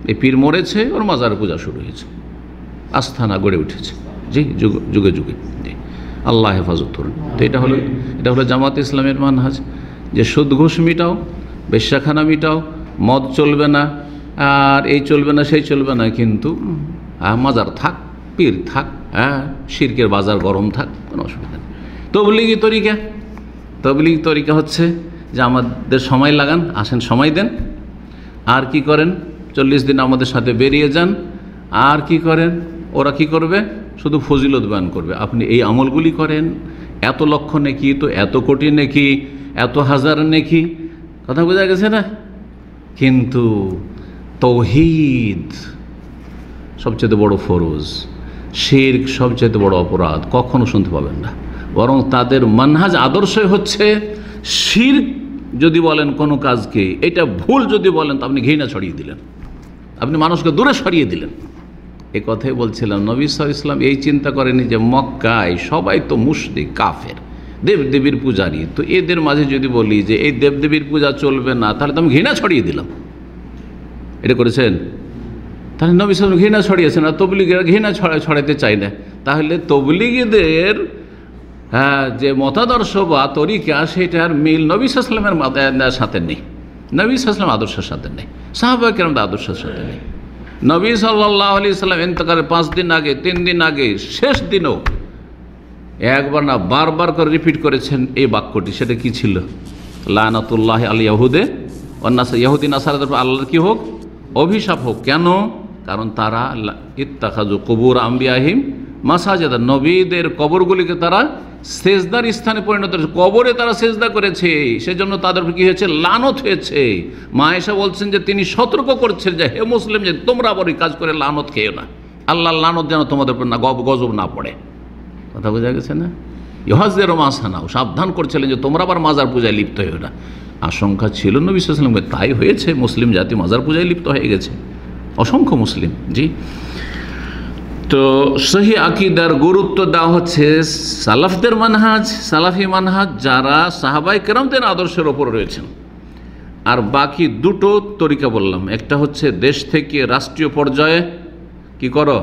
এই পীর মরেছে, ওর মাজার পূজা শুরু হয়েছে। আস্থানা গড়ে উঠেছে। জি, যুগে যুগে জি, আল্লাহ হেফাজত করুন। তো এটা হলো এটা হলো জামাত ইসলামের মানহাজ। যে সুদ ঘুষ মিটাও, বেশ্যাখানা মিটাও, মদ চলবে না, আর এই চলবে না, সেই চলবে না, কিন্তু মাজার থাক, পীর থাক হ্যাঁ শির্কের বাজার গরম থাক, কোনো অসুবিধা নেই। তবলিগি তরিকা তবলিগি তরিকা হচ্ছে যে আমাদের সময় লাগান, আসেন সময় দেন, আর কি করেন? চল্লিশ দিন আমাদের সাথে বেরিয়ে যান, আর কি করেন? ওরা কি করবে? শুধু ফজিলত বয়ান করবে। আপনি এই আমলগুলি করেন, এত লক্ষ নেকি, তো এত কোটি নেকি, এত হাজার নেকি, কথা বোঝা গেছে না? কিন্তু তৌহিদ সবচেয়ে বড় ফরজ। শির্ক সবচেয়ে বড় অপরাধ, কখনো শুনতে পাবেন না। বরং তাদের মানহাজ আদর্শই হচ্ছে শির যদি বলেন কোনো কাজকে, এটা ভুল যদি বলেন তো আপনি ঘৃণা ছড়িয়ে দিলেন। আপনি মানুষকে দূরে সরিয়ে দিলেন। এ কথাই বলছিলাম, নবী সাল ইসলাম এই চিন্তা করেনি যে মক্কায় সবাই তো মুসলিক কাফের, দেবদেবীর পূজারী তো এদের মাঝে যদি বলি যে এই দেবদেবীর পূজা চলবে না, তাহলে তো আমি ঘৃণা ছড়িয়ে দিলাম। এটা করেছেন? তাহলে নবী সালাম ঘৃণা ছড়িয়েছেন আর তবলিগেরা ঘৃণা ছড়া ছড়াইতে চাই না। তাহলে তবলিগীদের হ্যাঁ যে মতাদর্শ বা তরিকা, সেটার মিল নবী সাল্লামের সাথে নেই। নবী সাল্লাম আদর্শের সাথে নেই। সাহাবা কেরম আদর্শের সাথে নেই। নবী সাল্লাহ আলি সাল্লাম এন্তকারের পাঁচ দিন আগে, তিন দিন আগে, শেষ দিনও একবার না বারবার করে রিপিট করেছেন এই বাক্যটি। সেটা কি ছিল? লানাতুল্লাহ আল ইয়াহুদে অন্যাস ইয়াহুদ্দিন আসার আল্লাহর কি হোক? অভিশাপ হোক। কেন? কারণ তারা ইত্তাখাজু কবুর আম্বিয়াহিম মাসাজেদা নবীদের কবরগুলিকে তারা সেজদার স্থানে পরিণত হয়েছে কবরে তারা সেজদা করেছে। সেজন্য তাদের কি হয়েছে? লানত হয়েছে। মা এসা বলছেন যে, তিনি সতর্ক করছেন যে, হে মুসলিম, যে তোমরা আবার কাজ করে লানত খেয়েও না। আল্লাহ লানত যেন তোমাদের উপর না গজব না পড়ে। কথা বোঝা গেছে না? ইহাজের মাসানাও সাবধান করছিলেন যে, তোমরা আবার মাজার পূজায় লিপ্ত হয়ে না। আশঙ্কা ছিল নবী সাল্লামকে তাই হয়েছে। মুসলিম জাতি মাজার পূজায় লিপ্ত হয়ে গেছে। অসংখ্য মুসলিম, জি। তো সহি আকিদার গুরুত্ব দেওয়া হচ্ছে সালাফদের মানহাজ, সালাফি মানহাজ যারা সাহাবাই কেরামদের আদর্শের ওপর রয়েছেন। আর বাকি দুটো তরিকা বললাম, একটা হচ্ছে দেশ থেকে রাষ্ট্রীয় পর্যায়ে কি করো?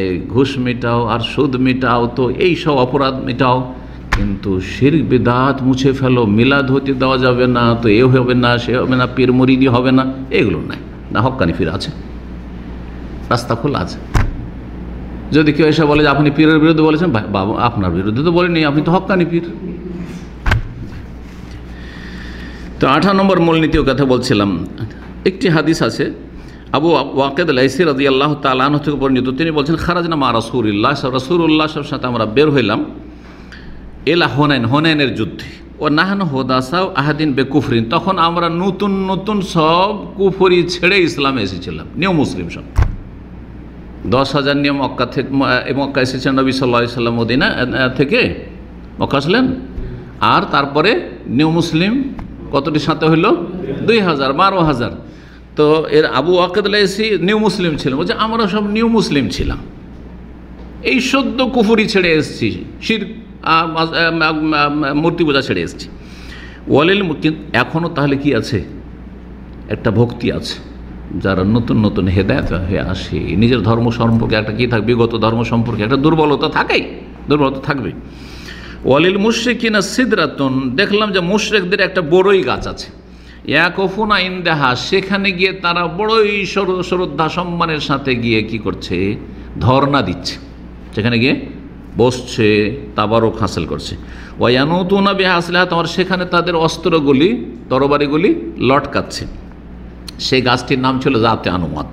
এই ঘুষ মিটাও আর সুদ মিটাও তো এই সব অপরাধ মিটাও, কিন্তু শির বিদাত মুছে ফেলো, মিলাদ হতে দেওয়া যাবে না, তো এ হবে না, সে হবে না পীর মরিদি হবে না, এগুলো নাই। না, হকানি আছে। রাস্তা খোলা আছে। যদি কেউ এসে বলে যে আপনি পীরের বিরুদ্ধে বলেছেন বাবা, আপনার বিরুদ্ধে তো বলেনি, আপনি তো হকানি পীর। তো আঠারো নম্বর মূলনীতিও কথা বলছিলাম। একটি হাদিস আছে, আবু ওয়াকেদ লাইসি রাজি আল্লাহ তালাহ থেকে পরিণত তিনি বলছেন, খারাজনা মা রসুল্লাহ রসুল্লাহ সব সাথে আমরা বের হইলাম। এলা হোনাইন, হোনাইনের যুদ্ধে। ও নাহান হোদাসাও আহাদিন বেকুফরিন। তখন আমরা নতুন নতুন সব কুফরি ছেড়ে ইসলামে এসেছিলাম। নিউ মুসলিম সব। দশ হাজার নিয়ে মক্কা থেকে মক্কা এসেছেন নবী সাল্লা সাল্লাম মদিনা থেকে? মক্কা আসলেন? আর তারপরে নিউ মুসলিম কতটি সাথে হইল? দুই হাজার, বারো হাজার। তো এর আবু এসি নিউ মুসলিম ছিলাম বলছে, আমরা সব নিউ মুসলিম ছিলাম। এই সদ্য কুফুরি ছেড়ে এসেছি। শির মূর্তি পূজা ছেড়ে এসেছি। ওয়ালিল এখনও তাহলে কি আছে? একটা ভক্তি আছে। যারা নতুন নতুন হেদায়ত হয়ে আসে, নিজের ধর্ম সম্পর্কে একটা কী থাকবে বিগত ধর্ম সম্পর্কে একটা দুর্বলতা থাকেই, দুর্বলতা থাকবে ওয়ালিল মুশ্রিকিনা সিদরাতন, দেখলাম যে মুশ্রেকদের একটা বড়ই গাছ আছে। এক ইয়াকফুনা ইন্দাহা, সেখানে গিয়ে তারা বড়ই শ্রদ্ধা সম্মানের সাথে গিয়ে কি করছে? ধর্ণা দিচ্ছে। সেখানে গিয়ে বসছে, তাবারক হাসিল করছে। ওয়ানুতুনা বেহা আসলে তোমার সেখানে তাদের অস্ত্রগুলি, তরবারিগুলি লটকাচ্ছে। সেই গাছটির নাম ছিল জাতে আনুমাত।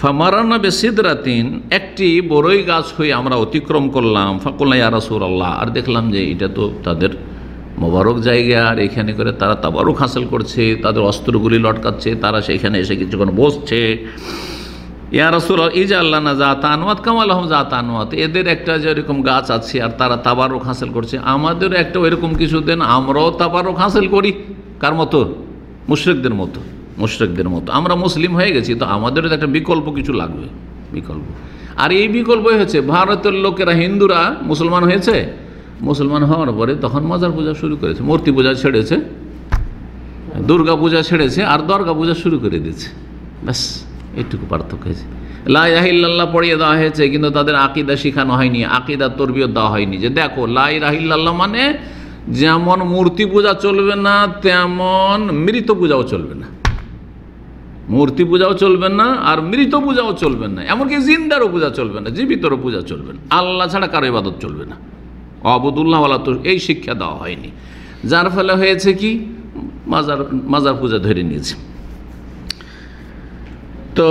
ফামারানা বেসিদরাতিন, একটি বড়ই গাছ হয়ে আমরা অতিক্রম করলাম। ফাকুল্লা ইয়ারাসুর আল্লাহ আর দেখলাম যে এটা তো তাদের মোবারক জায়গা, আর এখানে করে তারা তাবারক হাসিল করছে, তাদের অস্ত্রগুলি লটকাচ্ছে, তারা সেখানে এসে কিছুক্ষণ বসছে। ইয়া রসুল ইজা আল্লাহ না জাত আনোয়াত কামাল আহম জাত আনোয়াত এদের একটা যেরকম গাছ আছে আর তারা তাবারক হাসিল করছে আমাদেরও একটা ওইরকম কিছু দেন, আমরাও তাবারক হাসিল করি। কার মতো? মুশ্রিকদের মতো মুশ্রিকদের মতো। আমরা মুসলিম হয়ে গেছি, তো আমাদেরও একটা বিকল্প কিছু লাগবে, বিকল্প। আর এই বিকল্পই হচ্ছে, ভারতের লোকেরা, হিন্দুরা মুসলমান হয়েছে, মুসলমান হওয়ার পরে তখন মজার পূজা শুরু করেছে, মূর্তি পূজা ছেড়েছে, দুর্গা পূজা ছেড়েছে, আর দর্গা পূজা শুরু করে দিয়েছে, ব্যাস। এইটুকু পার্থক্য হয়েছে। লাইরাহিল্লাহ পড়িয়ে দেওয়া হয়েছে, কিন্তু তাদের আকিদা শিখানো হয়নি, আকিদা তরবিয়ত দেওয়া হয়নি। যে দেখো লাই রাহিল্লাহ মানে যেমন মূর্তি পূজা চলবে না, তেমন মৃত পূজাও চলবে না। মূর্তি পূজাও চলবে না, আর মৃত পূজাও চলবে না। এমনকি জিন্দারও পূজা চলবে না, জীবিতরও পূজা চলবে না। আল্লাহ ছাড়া কারও ইবাদত চলবে না। অবদুল্লাহওয়ালা তো, এই শিক্ষা দেওয়া হয়নি। যার ফলে হয়েছে কি? মাজার মাজার পূজা ধরে নিয়েছে। তো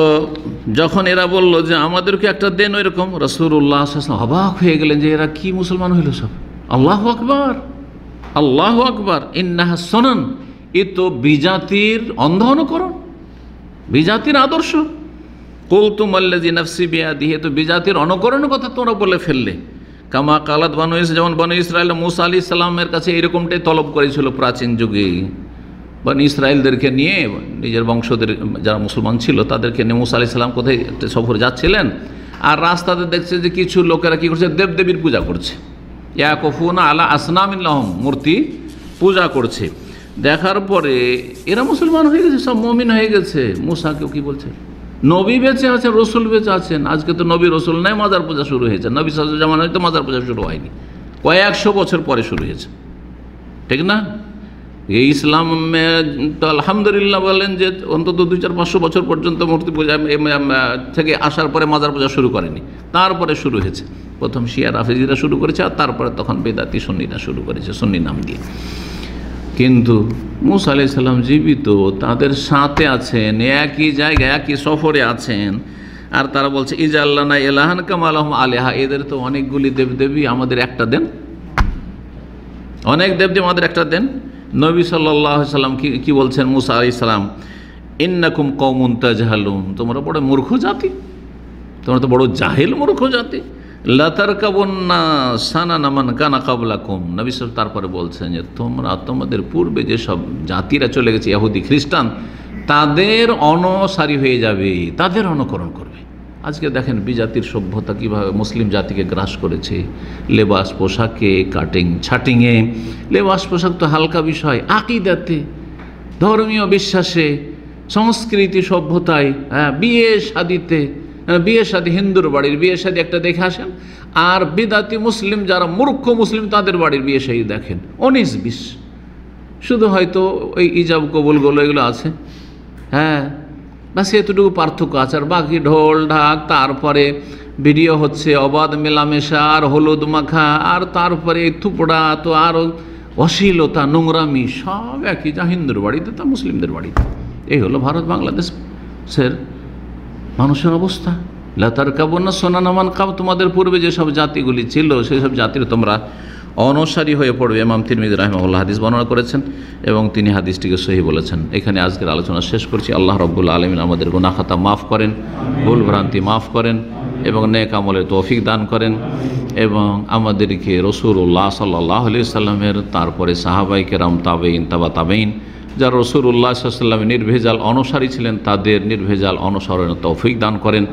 যখন এরা বলল যে আমাদেরকে একটা দেন ওই রকম রসুল্লাহ অবাক হয়ে গেলেন যে এরা কি মুসলমান হইল সব? আল্লাহ আকবর আল্লাহ আকবর, ইন্নাহা সোনান। এ তো বিজাতির অন্ধ অনুকরণ বিজাতির আদর্শ। কৌতুম আল্লাজি নফসি বিয়া দিয়ে তো বিজাতির অনুকরণের কথা তোমরা বলে ফেললে। কামা কালাত বানু যেমন বানু ইসরায়েল, মুসা আলি ইসলামের কাছে এরকমটাই তলব করেছিল প্রাচীন যুগে। বানু ইসরায়েলদেরকে নিয়ে, নিজের বংশদের যারা মুসলমান ছিল, তাদেরকে নিয়ে মুসা আলি সাল্লাম কোথায় সফরে যাচ্ছিলেন? আর রাস্তাতে দেখছে যে কিছু লোকেরা কী করছে? দেবদেবীর পূজা করছে। ইয়া কফুনা আলা আসনামিল্লাহম মূর্তি পূজা করছে। দেখার পরে এরা মুসলমান হয়ে গেছে, সব মমিন হয়ে গেছে। মুসা কেউ কী বলছে? নবী বেঁচে আছেন, রসুল বেঁচে আছেন। আজকে তো নবী রসুল নাই, মাজার পূজা শুরু হয়েছে। নবী সাজু জামান তো মাজার পূজা শুরু হয়নি। কয়েকশো বছর পরে শুরু হয়েছে। ঠিক না? এই ইসলাম তো আলহামদুলিল্লাহ বলেন যে অন্তত দুই চার পাঁচশো বছর পর্যন্ত মূর্তি পূজা থেকে আসার পরে মাজার পূজা শুরু করেনি। তারপরে শুরু হয়েছে। প্রথম শিয়া রাফেজিরা শুরু করেছে আর তারপরে তখন বেদাতি সন্নিরা শুরু করেছে, সন্নি নাম দিয়ে। কিন্তু মুসা আলি সাল্লাম জীবিত, তাদের সাথে আছেন, একই জায়গায়, একই সফরে আছেন। আর তারা বলছে, ইজা আল্লাহ না এলাহান কামাল আলেহা। এদের তো অনেকগুলি দেবদেবী আমাদের একটা দেন। অনেক দেবদেবী আমাদের একটা দেন। নবী সাল্লাহ সাল্লাম কি কি বলছেন? মুসা আলি সাল্লাম ইন্নাকুম কৌমুন তাজহালুন। তোমরা বড় মূর্খ জাতি। তোমরা তো বড় জাহেল মূর্খ জাতি। লাতার কাবন্না সানা নামান কানা কাবলা কম নবী সাহেব তারপরে বলছেন যে, তোমরা তোমাদের পূর্বে যেসব জাতিরা চলে গেছে, ইহুদি, খ্রিস্টান, তাদের অনসারী হয়ে যাবে। তাদের অনুকরণ করবে আজকে দেখেন বিজাতির সভ্যতা কীভাবে মুসলিম জাতিকে গ্রাস করেছে। লেবাস পোশাকে কাটিং ছাটিংয়ে লেবাস পোশাক তো হালকা বিষয় আকিদাতে ধর্মীয় বিশ্বাসে সংস্কৃতি সভ্যতায় হ্যাঁ বিয়ে শাদিতে হ্যাঁ, বিয়ে শাদি হিন্দুর বাড়ির বিয়ে শাদি একটা দেখে আসেন। আর বিদাতি মুসলিম যারা মূর্খ মুসলিম তাদের বাড়ির বিয়ে শাদি দেখেন। উনিশ বিশ শুধু হয়তো ওই ইজাব কবুলগুলো এগুলো আছে। হ্যাঁ বাস এতটুকু পার্থক্য আছে। আর বাকি ঢোল, ঢাক, তারপরে ভিডিও হচ্ছে অবাধ, মেলামেশা, আর হলুদ মাখা, আর তারপরে থুপড়া, তো আরও অশ্লীলতা, নোংরামি, সব একই। যা হিন্দুর বাড়িতে তা মুসলিমদের বাড়িতে। এই হলো ভারত বাংলাদেশের মানুষের অবস্থা। লাতার কাবনা সোনানামান কাব, তোমাদের পূর্বে যেসব জাতিগুলি ছিল সেই সব জাতির তোমরা অনসারী হয়ে পড়বে এমাম তিরমিদ রাহমাউল্লাহ হাদিস বর্ণনা করেছেন এবং তিনি হাদিসটিকে সহি বলেছেন। এখানে আজকের আলোচনা শেষ করছি। আল্লাহ রব্বুল্লা আলমিন আমাদের গুনাখাতা মাফ করেন, ভুল ভ্রান্তি মাফ করেন এবং নেক আমলের তৌফিক দান করেন এবং আমাদেরকে রসুল্লাহ সাল্লাহ আলি সাল্লামের তারপরে সাহাবাই কেরাম তাবেইন তাবা তাবেইন যারা রসুল্লাহ সাল্লামের নির্ভেজাল অনুসারী ছিলেন, তাদের নির্ভেজাল অনুসরণের তৌফিক দান করেন।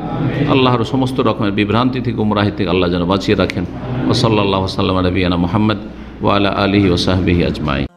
আল্লাহর সমস্ত রকমের বিভ্রান্তি থেকে উমরাহি থেকে আল্লাহ যেন বাঁচিয়ে রাখেন। ও সাল্লাহ সাল্লাম নবীনা মোহাম্মদ ওয়ালা আলহি ওসাহবিহি আজমাই